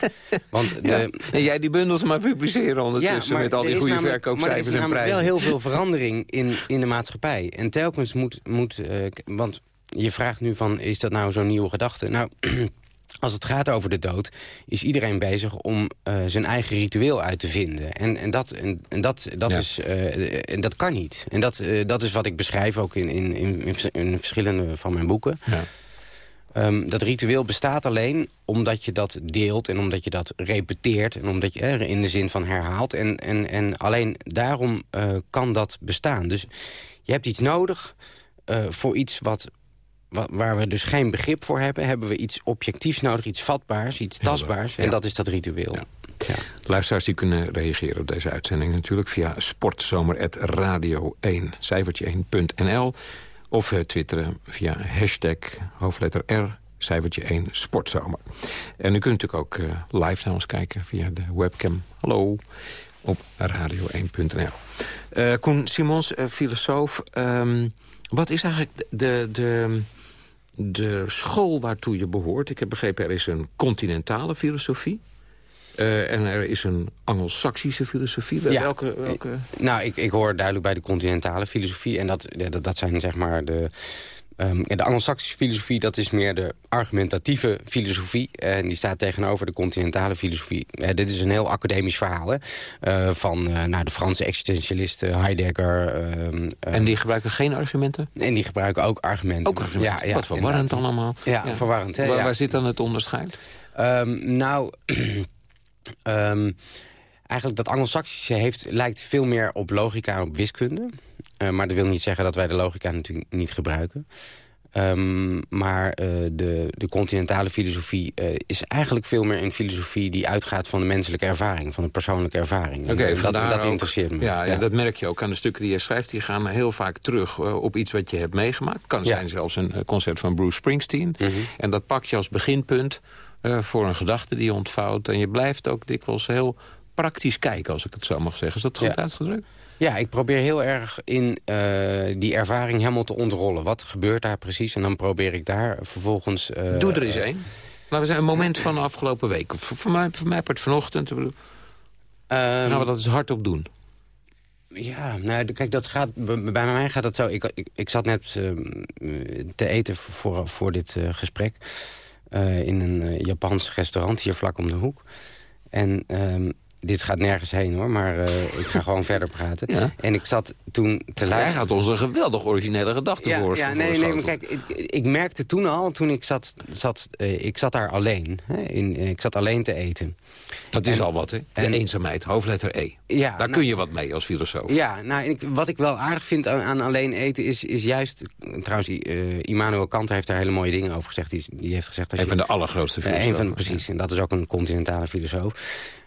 Want de. En jij die bundels maar publiceren ondertussen... met al er die is goede namelijk- verkoopcijfers maar er en is namelijk prijzen. wel heel veel verandering in, in de maatschappij. En telkens moet... moet want je vraagt nu van, is dat nou zo'n nieuwe gedachte? Nou, <clears throat> als het gaat over de dood, is iedereen bezig om eh, zijn eigen ritueel uit te vinden. En, en, dat, en, en dat, dat, Ja. is, eh, en dat kan niet. En dat, eh, dat is wat ik beschrijf ook in, in, in, in vers- in verschillende van mijn boeken. Ja. Ehm, dat ritueel bestaat alleen omdat je dat deelt en omdat je dat repeteert... en omdat je er in de zin van herhaalt. En, en, en alleen daarom kan dat bestaan. Dus je hebt iets nodig voor iets wat, wa- waar we dus geen begrip voor hebben... hebben we iets objectiefs nodig, iets vatbaars, iets tastbaars. En dat is dat ritueel. Ja. Luisteraars die kunnen reageren op deze uitzending natuurlijk... via sportzomer.radio1, cijfertje 1.nl... of eh, twitteren via hashtag hoofdletter R, cijfertje 1 sportzomer. En u kunt natuurlijk ook eh, live naar ons kijken via de webcam. Hallo, op radio1.nl. Eh Koen Simons, filosoof. ehm, wat is eigenlijk de... de de school waartoe je behoort. Ik heb begrepen, er is een continentale filosofie. Eh, en er is een Anglo-Saxische filosofie. Ja. Welke, welke... Nou, ik, ik hoor duidelijk bij de continentale filosofie. En dat, dat, dat zijn zeg maar de... ehm, ja, de Anglo-Saxische filosofie, dat is meer de argumentatieve filosofie. En die staat tegenover de continentale filosofie. Eh, dit is een heel academisch verhaal. Hè? Eh, van eh, nou, de Franse existentialisten, Heidegger. ehm, En die gebruiken geen argumenten? En die gebruiken ook argumenten. Ook argumenten. Ja, ja, Wat verwarrend inderdaad. allemaal. Ja, verwarrend. Hè? Waar, ja. waar zit dan het onderscheid? Ehm, nou, <clears throat> ehm, eigenlijk dat Anglo-Saxische lijkt veel meer op logica en op wiskunde. Eh, maar dat wil niet zeggen dat wij de logica natuurlijk niet gebruiken. Ehm, maar eh, de, de continentale filosofie eh, is eigenlijk veel meer een filosofie... die uitgaat van de menselijke ervaring, van de persoonlijke ervaring. Oké, En dat, dat ook- interesseert me. Ja, ja, dat merk je ook aan de stukken die je schrijft. Die gaan heel vaak terug op iets wat je hebt meegemaakt. Kan zijn zelfs een concert van Bruce Springsteen. Mhm. En dat pak je als beginpunt voor een gedachte die je ontvouwt. En je blijft ook dikwijls heel praktisch kijken, als ik het zo mag zeggen. Is dat goed uitgedrukt? Ja, ik probeer heel erg in eh, die ervaring helemaal te ontrollen. Wat gebeurt daar precies? En dan probeer ik daar vervolgens... eh, Doe er eens eh, één. Laten we zeggen, een moment van de afgelopen week. Voor, voor mij, voor mij part vanochtend. Ehm, gaan we dat eens hardop doen. Ja, nou, kijk, dat gaat, bij mij gaat dat zo. Ik, ik, ik zat net ehm, eh, te eten voor, voor dit gesprek... in een Japans restaurant hier vlak om de hoek. En ehm, dit gaat nergens heen, hoor, maar eh, <laughs> ik ga gewoon verder praten. Ja. En ik zat toen te Jij luisteren... gaat ons een geweldig originele gedachte Ja, voor ja nee, nee, maar kijk, ik, ik merkte toen al, toen ik zat, zat eh, ik zat daar alleen. Hè, in, ik zat alleen te eten. Dat is al wat, hè? De en- eenzaamheid, hoofdletter E. Ja, Daar nou- kun je wat mee als filosoof. Ja, nou, en ik, wat ik wel aardig vind aan, aan alleen eten is, is juist... Trouwens, eh Immanuel Kant heeft daar hele mooie dingen over gezegd. Die, die heeft gezegd... Als Een je, van de allergrootste Ja, een filosofen. van, precies, en dat is ook een continentale filosoof.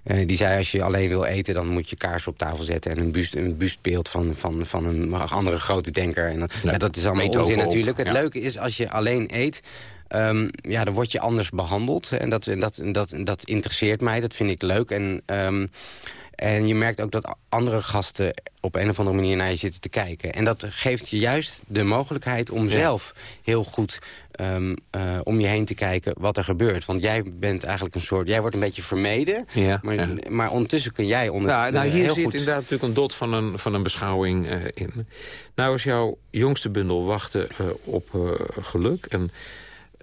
Eh, die zei, als je alleen wil eten, dan moet je kaars op tafel zetten... en een, buust, een buustbeeld van, van, van een andere grote denker. En dat, Ja, ja, dat is allemaal onzin natuurlijk. Het ja. leuke is, als je alleen eet... ehm, ja, dan word je anders behandeld. En dat, dat, dat, dat interesseert mij, dat vind ik leuk. En, ehm, en je merkt ook dat andere gasten op een of andere manier naar je zitten te kijken. En dat geeft je juist de mogelijkheid om zelf heel goed ehm, eh, om je heen te kijken wat er gebeurt. Want jij bent eigenlijk een soort... Jij wordt een beetje vermeden, Ja, maar, ja. maar ondertussen kun jij onder, Nou, nou eh, hier heel zit goed... inderdaad natuurlijk een dot van een, van een beschouwing eh, in. Nou is jouw jongste bundel Wachten op geluk. En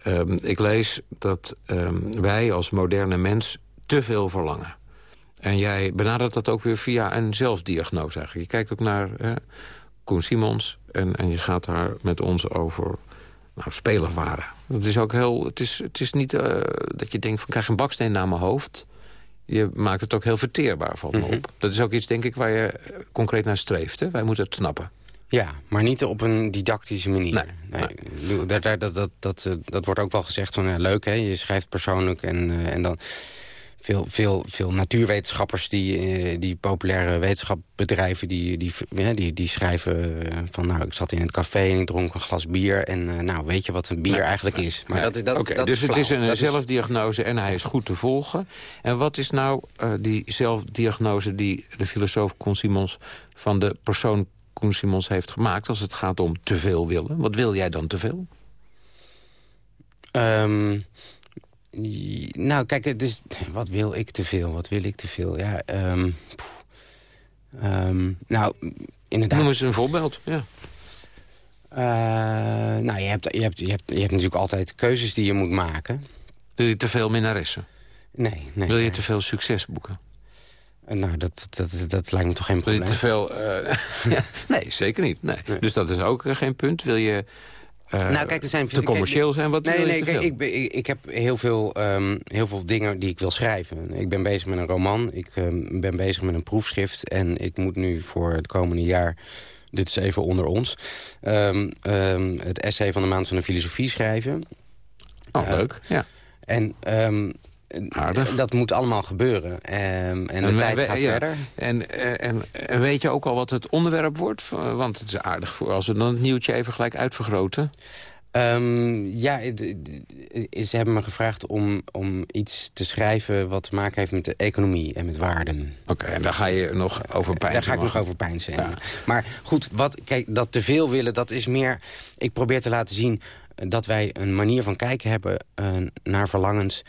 ehm, ik lees dat ehm, wij als moderne mens te veel verlangen. En jij benadert dat ook weer via een zelfdiagnose eigenlijk. Je kijkt ook naar Koen Simons en, en je gaat daar met ons over nou, spelervaren. Het is ook heel, het is, het is niet eh, dat je denkt van krijg een baksteen naar mijn hoofd. Je maakt het ook heel verteerbaar, valt me Mhm. op. Dat is ook iets, denk ik, waar je eh, concreet naar streeft. Hè? Wij moeten het snappen. Ja, maar niet op een didactische manier. Nee, dat, dat, dat, dat, dat, eh, dat wordt ook wel gezegd van ja, leuk, hè? je schrijft persoonlijk en, en dan veel, veel, veel natuurwetenschappers die, eh, die populaire wetenschapbedrijven... die, die, ja, die, die schrijven eh, van nou, ik zat in het café en ik dronk een glas bier... en eh, nou, weet je wat een bier eigenlijk is? Maar dat, dat, dus het is een dat zelfdiagnose en hij is goed te volgen. En wat is nou die zelfdiagnose die de filosoof Con Simons... van de persoon Koen Simons heeft gemaakt... als het gaat om te veel willen? Wat wil jij dan te veel? Um, nou, kijk, het is, wat wil ik te veel? Wat wil ik te veel? Ja, um, um, nou, inderdaad... Noem eens een voorbeeld, ja. Uh, nou, je hebt, je, hebt, je, hebt, je hebt natuurlijk altijd keuzes die je moet maken. Wil je te veel minnaressen? Nee, nee. Wil je te veel succes boeken? Uh, nou, dat, dat, dat lijkt me toch geen probleem. Wil je te veel... Uh, <laughs> ja, nee, zeker niet. Nee. nee. Dus dat is ook geen punt. Wil je uh, nou, kijk, er zijn, te commercieel zijn? Wat nee, nee, kijk, ik, ik, ik, heb heel veel, um, heel veel dingen die ik wil schrijven. Ik ben bezig met een roman, ik um, ben bezig met een proefschrift... en ik moet nu voor het komende jaar, dit is even onder ons... Um, het essay van de Maand van de Filosofie schrijven. Oh, leuk, ja. En Aardig. Dat moet allemaal gebeuren. Um, en de tijd gaat verder. En, en, en, weet je ook al wat het onderwerp wordt? Want het is aardig voor als we dan het nieuwtje even gelijk uitvergroten. Um, ja, ze hebben me gevraagd om, om iets te schrijven... wat te maken heeft met de economie en met waarden. Oké, okay, en daar ga je nog over pijnsen? Daar ga ik nog over pijnsen. Ja. Maar goed, wat, kijk, dat te veel willen, dat is meer... Ik probeer te laten zien dat wij een manier van kijken hebben uh, naar verlangens...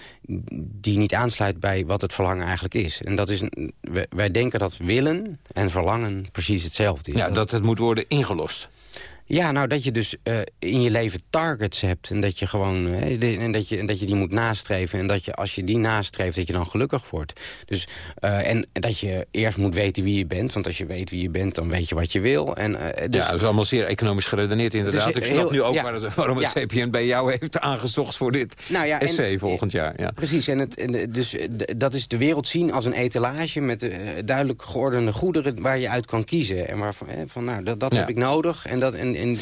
die niet aansluit bij wat het verlangen eigenlijk is. En dat is, wij denken dat willen en verlangen precies hetzelfde is. Ja, dat het moet worden ingelost. Ja, nou dat je dus uh, in je leven targets hebt. En dat je gewoon uh, de, en dat je, en dat je die moet nastreven. En dat je als je die nastreeft, dat je dan gelukkig wordt. Dus, uh, en dat je eerst moet weten wie je bent. Want als je weet wie je bent, dan weet je wat je wil. En, dus, ja, dat is allemaal zeer economisch geredeneerd inderdaad. Ik snap heel, nu ook ja, waarom het ja. CPN bij jou heeft aangezocht voor dit nou ja, essay en, volgend jaar. Ja. Precies, en, het, en dus dat is de wereld zien als een etalage met duidelijk geordende goederen waar je uit kan kiezen. En waarvan, van, nou, dat, dat heb ik nodig. En dat, en, en,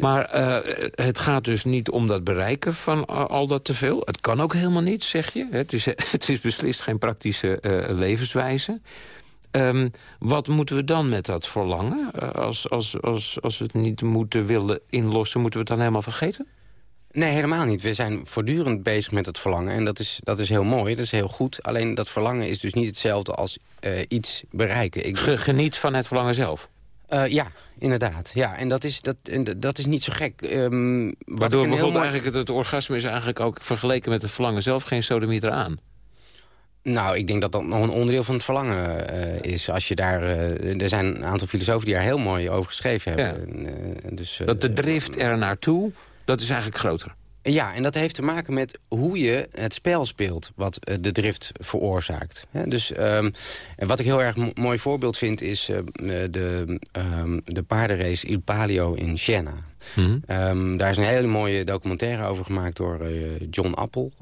maar uh, het gaat dus niet om dat bereiken van al dat teveel. Het kan ook helemaal niet, zeg je. Het is, <laughs> het is beslist geen praktische uh, levenswijze. Um, wat moeten we dan met dat verlangen? Uh, als, als, als, als we het niet moeten willen inlossen, moeten we het dan helemaal vergeten? Nee, helemaal niet. We zijn voortdurend bezig met het verlangen. En dat is, dat is heel mooi, dat is heel goed. Alleen dat verlangen is dus niet hetzelfde als uh, iets bereiken. Ik... Geniet van het verlangen zelf? Uh, ja, inderdaad. Ja, en dat is, dat, en dat is niet zo gek. Um, Waardoor bijvoorbeeld mooi... eigenlijk het, het, orgasme is eigenlijk ook vergeleken met het verlangen zelf geen sodemieter aan. Nou, ik denk dat dat nog een onderdeel van het verlangen uh, is. Als je daar, uh, er zijn een aantal filosofen die daar heel mooi over geschreven hebben. Ja. dus, dat de drift er naartoe, dat is eigenlijk groter. Ja, en dat heeft te maken met hoe je het spel speelt... wat uh, de drift veroorzaakt. Dus um, wat ik heel erg mooi voorbeeld vind... is uh, de, um, de paardenrace Il Palio in Siena. Mm -hmm. um, daar is een hele mooie documentaire over gemaakt door uh, John Appel.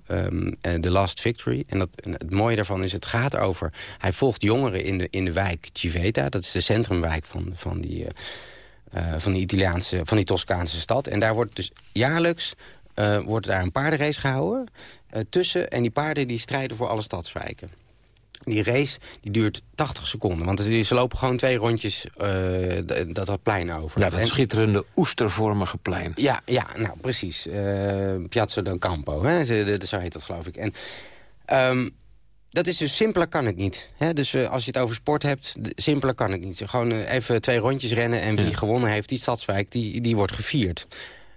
The Last Victory. En, dat, en het mooie daarvan is, het gaat over... Hij volgt jongeren in de, in de wijk Civeta. Dat is de centrumwijk van, van die... van die Italiaanse, van die Toscaanse stad. En daar wordt dus jaarlijks uh, wordt daar een paardenrace gehouden uh, tussen. En die paarden die strijden voor alle stadswijken. Die race die duurt 80 seconden. Want ze lopen gewoon twee rondjes uh, dat, dat plein over. Ja, dat en, schitterende oestervormige plein. Ja, ja nou precies. Piazza del Campo, hè? zo heet dat geloof ik. En, um, dat is dus simpeler kan het niet. Hè? Dus uh, als je het over sport hebt, simpeler kan het niet. Gewoon uh, even twee rondjes rennen en wie ja. gewonnen heeft, die stadswijk, die, die wordt gevierd.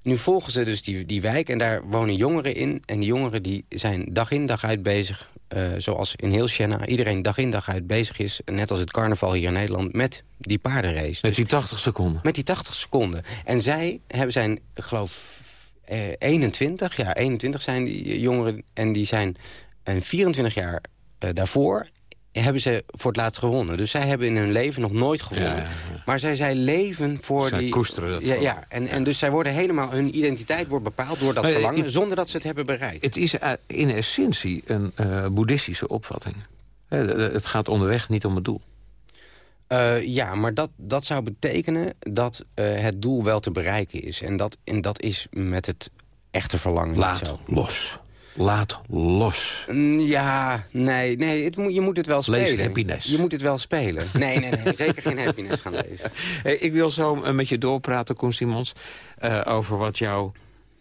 Nu volgen ze dus die, die wijk en daar wonen jongeren in. En die jongeren die zijn dag in dag uit bezig. Uh, zoals in heel Siena iedereen dag in dag uit bezig is. Net als het carnaval hier in Nederland met die paardenrace. Met die 80 seconden? Met die 80 seconden. En zij hebben zijn, ik geloof, uh, 21. Ja, 21 zijn die jongeren. En die zijn en 24 jaar uh, daarvoor hebben ze voor het laatst gewonnen. Dus zij hebben in hun leven nog nooit gewonnen. Ja, ja, ja. Maar zij, zij leven voor zij die... koesteren dat ja, ja. En, en dus zij worden helemaal... Hun identiteit wordt bepaald door dat maar, verlangen... Het, zonder dat ze het hebben bereikt. Het is in essentie een uh, boeddhistische opvatting. Het gaat onderweg niet om het doel. Uh, ja, maar dat, dat zou betekenen dat uh, het doel wel te bereiken is. En dat, en dat is met het echte verlangen Laat zo. los. Laat los. Mm, Ja, nee, nee het moet, je moet het wel Lees spelen. Happiness. Je moet het wel spelen. Nee, nee, nee, <laughs> zeker geen happiness gaan lezen. Hey, ik wil zo eh, met je doorpraten, Koen Simons... eh, over wat jouw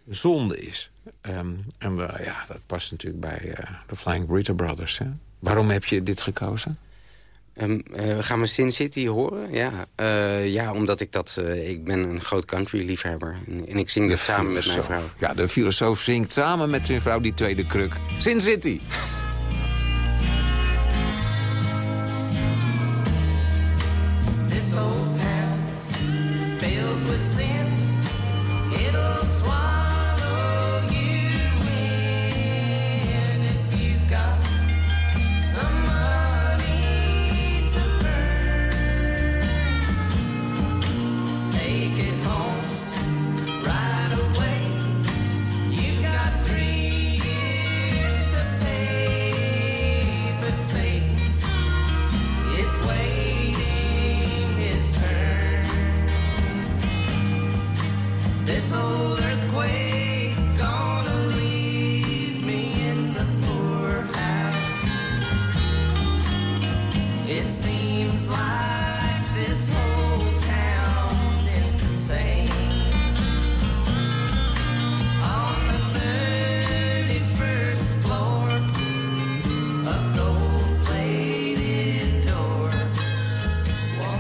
zonde is. Ehm, en we- ja, dat past natuurlijk bij eh, de Flying Burrito Brothers. Hè? Waarom heb je dit gekozen? Ehm, eh, gaan we Sin City horen? Ja, Eh, ja omdat ik dat... eh, ik ben een groot country-liefhebber. En, en ik zing dat samen met mijn vrouw. Ja, de filosoof zingt samen met zijn vrouw die tweede kruk. Sin City.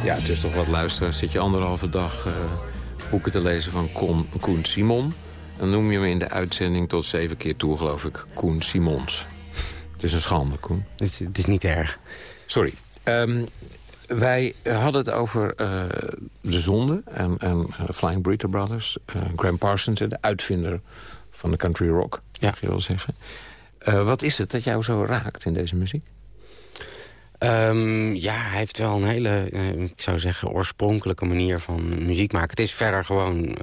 Ja, het is toch wat luisteren. Zit je anderhalve dag eh, boeken te lezen van Con, Koen Simon. Dan noem je hem in de uitzending tot zeven keer toe, geloof ik, Koen Simons. Het is een schande, Koen. Het is, het is niet erg. Sorry. Ehm, wij hadden het over eh, de zonde en, en eh, Flying Burrito Brothers. eh, Graham Parsons, de uitvinder van de country rock, ja. mag je wel zeggen. Wat is het dat jou zo raakt in deze muziek? Ehm, ja, hij heeft wel een hele, ik zou zeggen, oorspronkelijke manier van muziek maken. Het is verder gewoon,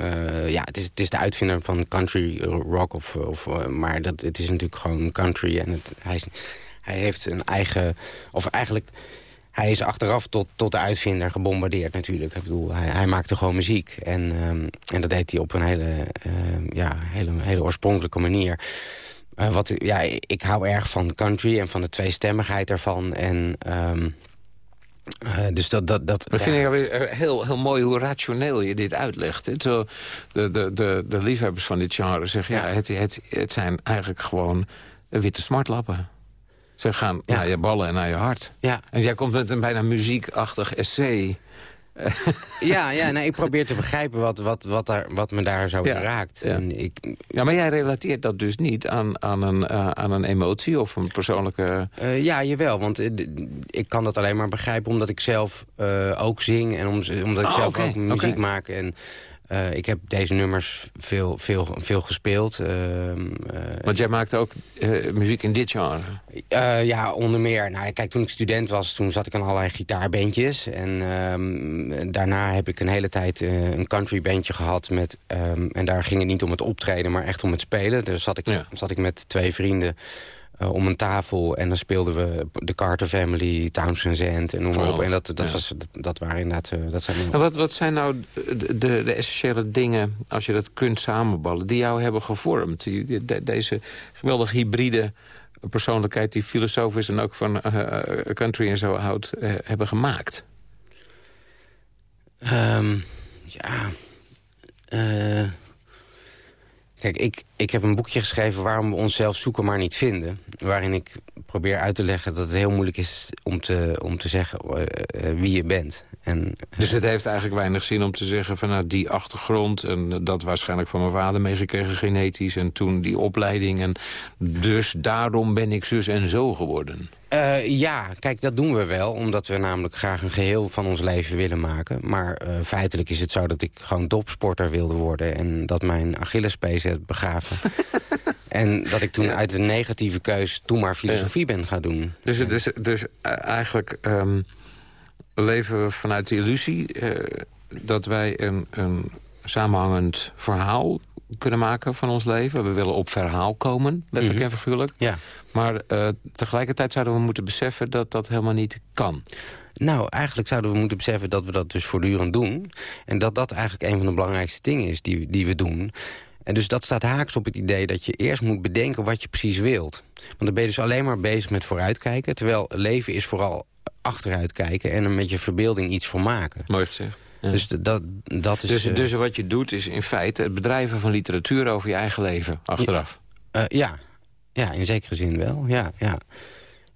ja, het is, het is de uitvinder van country rock, of, of, maar dat, het is natuurlijk gewoon country. En het, hij, hij heeft een eigen, of eigenlijk, hij is achteraf tot, tot de uitvinder gebombardeerd natuurlijk. Ik bedoel, hij, hij maakte gewoon muziek. En, ehm, en dat deed hij op een hele, ehm, ja, hele, hele oorspronkelijke manier. Eh, wat, ja, ik hou erg van country en van de tweestemmigheid ervan. En, ehm, eh, dus dat... dat, dat Dat vind ik alweer eh, heel, heel mooi hoe rationeel je dit uitlegt. hè. De, de, de, de liefhebbers van dit genre zeggen... Ja, het, het, het zijn eigenlijk gewoon witte smartlappen. Ze gaan naar je ballen en naar je hart. Ja. En jij komt met een bijna muziekachtig essay. <laughs> ja, ja nee, ik probeer te begrijpen wat, wat, wat, daar, wat me daar zo Ja, raakt. ja. En ik, Ja, maar jij relateert dat dus niet aan, aan, een, eh, aan een emotie of een persoonlijke... Eh, ja, jawel, want eh, ik kan dat alleen maar begrijpen omdat ik zelf ook zing... en om, omdat ik Ah, zelf ook muziek maak. En eh, ik heb deze nummers veel, veel, veel gespeeld. eh, Want jij maakt ook eh, muziek in dit genre. Ja, onder meer. Nou, kijk, toen ik student was, toen zat ik aan allerlei gitaarbandjes. En ehm, daarna heb ik een hele tijd een countrybandje gehad. Met, ehm, en daar ging het niet om het optreden, maar echt om het spelen. Dus zat ik, zat ik met twee vrienden om een tafel. En dan speelden we de Carter Family, Townsend Zand en noem maar op. Geweldig, En dat, dat, ja. was, dat, dat waren inderdaad... eh, dat zijn wat, wat zijn nou de, de, de essentiële dingen, als je dat kunt samenballen... die jou hebben gevormd? Die, die- de- deze geweldig hybride persoonlijkheid die filosoof is... en ook van eh, eh, country en zo houdt, eh, hebben gemaakt? Ehm, ja. eh, kijk, ik, ik heb een boekje geschreven... waarom we onszelf zoeken maar niet vinden. Waarin ik probeer uit te leggen dat het heel moeilijk is... om te, om te zeggen eh, eh, wie je bent. En, Dus het heeft eigenlijk weinig zin om te zeggen van nou, die achtergrond... en dat waarschijnlijk van mijn vader meegekregen genetisch... en toen die opleiding en dus daarom ben ik zus en zo geworden. Eh, ja, kijk, dat doen we wel. Omdat we namelijk graag een geheel van ons leven willen maken. Maar eh, feitelijk is het zo dat ik gewoon topsporter wilde worden. En dat mijn Achillespees het begraven. <laughs> en dat ik toen uit de negatieve keus toen maar filosofie ben gaan doen. Dus, dus, dus eh, eigenlijk ehm, leven we vanuit de illusie... eh, dat wij een, een samenhangend verhaal kunnen maken van ons leven. We willen op verhaal komen, letterlijk Mhm. en figuurlijk. Ja. Maar eh, tegelijkertijd zouden we moeten beseffen dat dat helemaal niet kan. Nou, eigenlijk zouden we moeten beseffen dat we dat dus voortdurend doen. En dat dat eigenlijk een van de belangrijkste dingen is die, die we doen. En dus dat staat haaks op het idee dat je eerst moet bedenken wat je precies wilt. Want dan ben je dus alleen maar bezig met vooruitkijken... terwijl leven is vooral achteruitkijken en er met je verbeelding iets van maken. Mooi gezegd. Ja. Dus dat, dat is... Dus, eh, dus wat je doet is in feite het bedrijven van literatuur over je eigen leven, achteraf. Eh, ja. ja, in zekere zin wel. Ja, ja.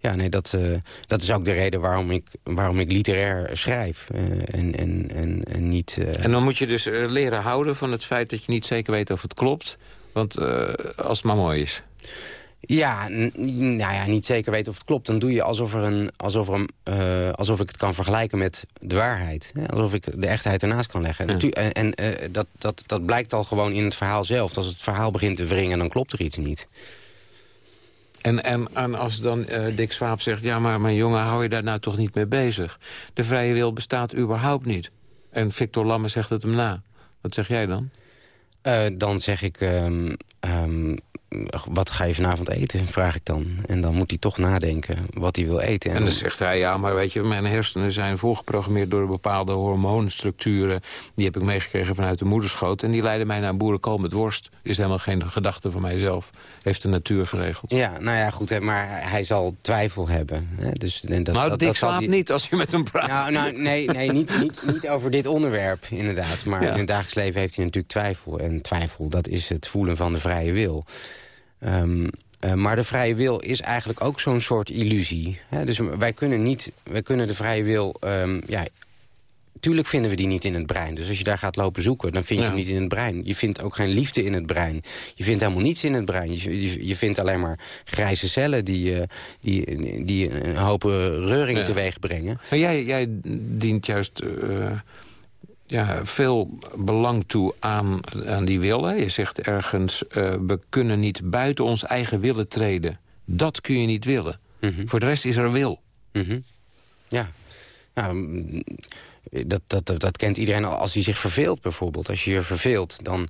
Ja nee, dat, eh, dat is ook de reden waarom ik, waarom ik literair schrijf. eh, en, en, en, en niet... eh, En dan moet je dus leren houden van het feit dat je niet zeker weet of het klopt. Want als het maar mooi is. Ja, nou ja, niet zeker weten of het klopt. Dan doe je alsof, er een, alsof, er een, alsof ik het kan vergelijken met de waarheid. Hè? Alsof ik de echtheid ernaast kan leggen. En, en, en, dat, dat, dat blijkt al gewoon in het verhaal zelf. Als het verhaal begint te wringen, dan klopt er iets niet. En, en, en als dan eh, Dick Swaap zegt... ja, maar mijn jongen, hou je daar nou toch niet mee bezig? De vrije wil bestaat überhaupt niet. En Victor Lamme zegt het hem na. Wat zeg jij dan? Eh, dan zeg ik, ehm, ehm, wat ga je vanavond eten, vraag ik dan. En dan moet hij toch nadenken wat hij wil eten. En dan zegt hij, ja, maar weet je, mijn hersenen zijn voorgeprogrammeerd door bepaalde hormoonstructuren. Die heb ik meegekregen vanuit de moederschoot. En die leiden mij naar een boerenkool met worst. Is helemaal geen gedachte van mijzelf. Heeft de natuur geregeld. Ja, nou ja, goed, hè, maar hij zal twijfel hebben. Hè? Dus, en dat, nou, dat, Dick dat zal slaapt die- niet als je met hem praat. Nou, nou nee, nee niet, niet, niet over dit onderwerp, inderdaad. Maar Ja. in het dagelijks leven heeft hij natuurlijk twijfel. En twijfel, dat is het voelen van de vrije wil. Ehm, eh, maar de vrije wil is eigenlijk ook zo'n soort illusie. Hè? Dus wij kunnen, niet, wij kunnen de vrije wil... ehm, ja, tuurlijk vinden we die niet in het brein. Dus als je daar gaat lopen zoeken, dan vind je Ja. hem niet in het brein. Je vindt ook geen liefde in het brein. Je vindt helemaal niets in het brein. Je, je, je vindt alleen maar grijze cellen die, eh, die, die een hoop reuring Ja. teweeg brengen. Maar jij, jij dient juist eh, ja, veel belang toe aan, aan die wil. Hè? Je zegt ergens, eh, we kunnen niet buiten ons eigen willen treden. Dat kun je niet willen. Voor de rest is er wil. Mhm. Ja. Nou, mm, dat, dat, dat, dat kent iedereen al. Als hij zich verveelt bijvoorbeeld. Als je je verveelt, dan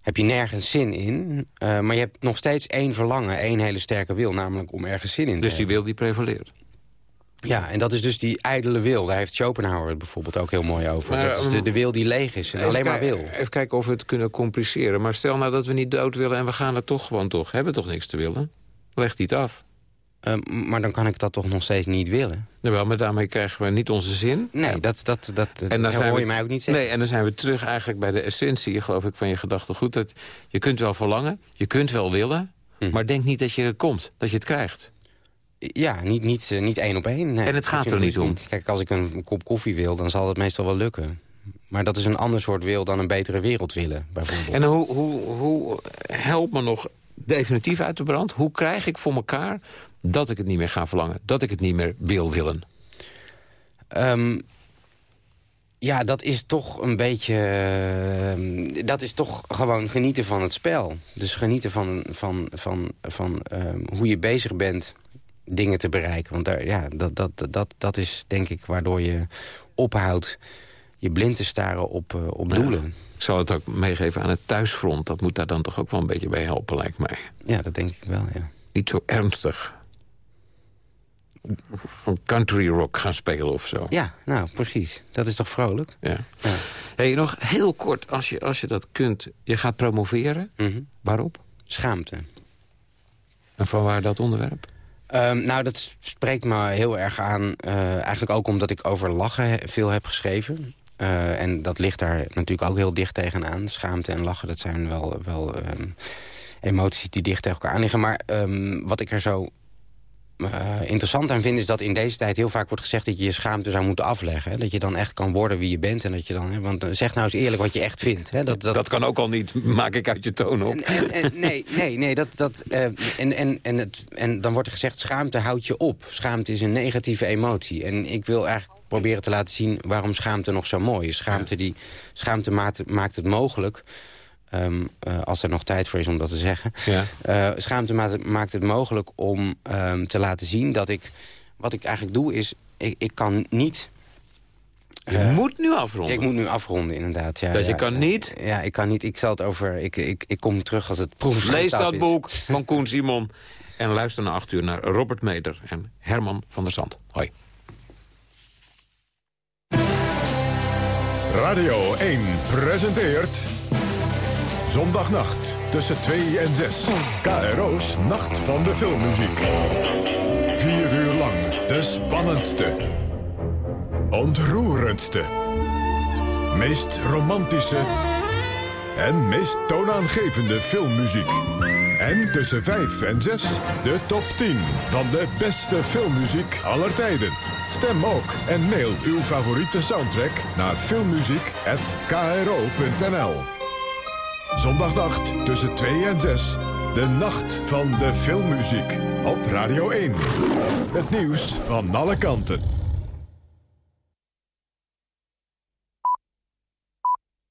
heb je nergens zin in. eh, maar je hebt nog steeds één verlangen, één hele sterke wil. Namelijk om ergens zin in te Dus die hebben. wil die prevaleert. Ja, en dat is dus die ijdele wil. Daar heeft Schopenhauer het bijvoorbeeld ook heel mooi over. Maar, dat is de, de wil die leeg is en alleen maar wil. Even kijken of we het kunnen compliceren. Maar stel nou dat we niet dood willen en we gaan er toch gewoon toch. Hebben we toch niks te willen? Leg niet af. Eh, maar dan kan ik dat toch nog steeds niet willen? Jawel, maar daarmee krijgen we niet onze zin. Nee, dat, dat, dat, En dan zijn hoor we, je mij ook niet zeggen. Nee, en dan zijn we terug eigenlijk bij de essentie, geloof ik, van je gedachtegoed. Dat je kunt wel verlangen, je kunt wel willen, Hm. maar denk niet dat je er komt, dat je het krijgt. Ja, niet, niet, eh, niet één op één. Nee, En het gaat er niet dus Kijk, als ik een kop koffie wil, dan zal het meestal wel lukken. Maar dat is een ander soort wil dan een betere wereld willen, bijvoorbeeld. En hoe, hoe, hoe helpt me nog definitief uit de brand? Hoe krijg ik voor elkaar dat ik het niet meer ga verlangen? Dat ik het niet meer wil willen? Ehm, ja, dat is toch een beetje... ehm, dat is toch gewoon genieten van het spel. Dus genieten van, van, van, van ehm, hoe je bezig bent dingen te bereiken. Want daar, ja, dat, dat, dat, dat is denk ik waardoor je ophoudt je blind te staren op, eh, op Ja. doelen. Ik zal het ook meegeven aan het thuisfront. Dat moet daar dan toch ook wel een beetje bij helpen, lijkt mij. Ja, dat denk ik wel, ja. Niet zo ernstig. Van country rock gaan spelen of zo. Ja, nou, precies. Dat is toch vrolijk? Ja. Hey, nog heel kort, als je, als je dat kunt. Je gaat promoveren. Waarop? Schaamte. En van waar dat onderwerp? Ehm, nou, dat spreekt me heel erg aan. eh, eigenlijk ook omdat ik over lachen he- veel heb geschreven. Eh, en dat ligt daar natuurlijk ook heel dicht tegenaan. Schaamte en lachen, dat zijn wel, wel ehm, emoties die dicht tegen elkaar aan liggen. Maar ehm, wat ik er zo eh, interessant aan vind... is dat in deze tijd heel vaak wordt gezegd... dat je je schaamte zou moeten afleggen. Hè? Dat je dan echt kan worden wie je bent. En dat je dan, hè? Want eh, zeg nou eens eerlijk wat je echt vindt. Hè? Dat, dat, Dat kan ook al niet, maak ik uit je toon op. en, en, nee, nee, nee. Dat, dat, eh, en, en, en, het, en dan wordt er gezegd, schaamte houdt je op. Schaamte is een negatieve emotie. En ik wil eigenlijk proberen te laten zien waarom schaamte nog zo mooi is. Schaamte, die, schaamte maakt, maakt het mogelijk... ehm, eh, als er nog tijd voor is om dat te zeggen. Ja. Eh, schaamte maakt, het- mogelijk om ehm, te laten zien dat ik... Wat ik eigenlijk doe is, ik, ik kan niet... Je eh, moet nu afronden. Ik moet nu afronden, inderdaad. Ja, Dat je kan niet? Ja, ik kan niet. Ik zal het over... Ik, ik, ik kom terug als het proefschrift Lees dat is. <laughs> boek van Koen Simon. En luister na acht uur naar Robert Meder en Herman van der Zand. Hoi. Radio 1 presenteert... Zondagnacht tussen 2 en 6. KRO's Nacht van de Filmmuziek. Vier uur lang de spannendste, ontroerendste, meest romantische en meest toonaangevende filmmuziek. En tussen 5 en 6 de top 10 van de beste filmmuziek aller tijden. Stem ook en mail uw favoriete soundtrack naar filmmuziek.kro.nl. Zondagnacht tussen 2 en 6. De nacht van de filmmuziek. Op Radio 1. Het nieuws van alle kanten.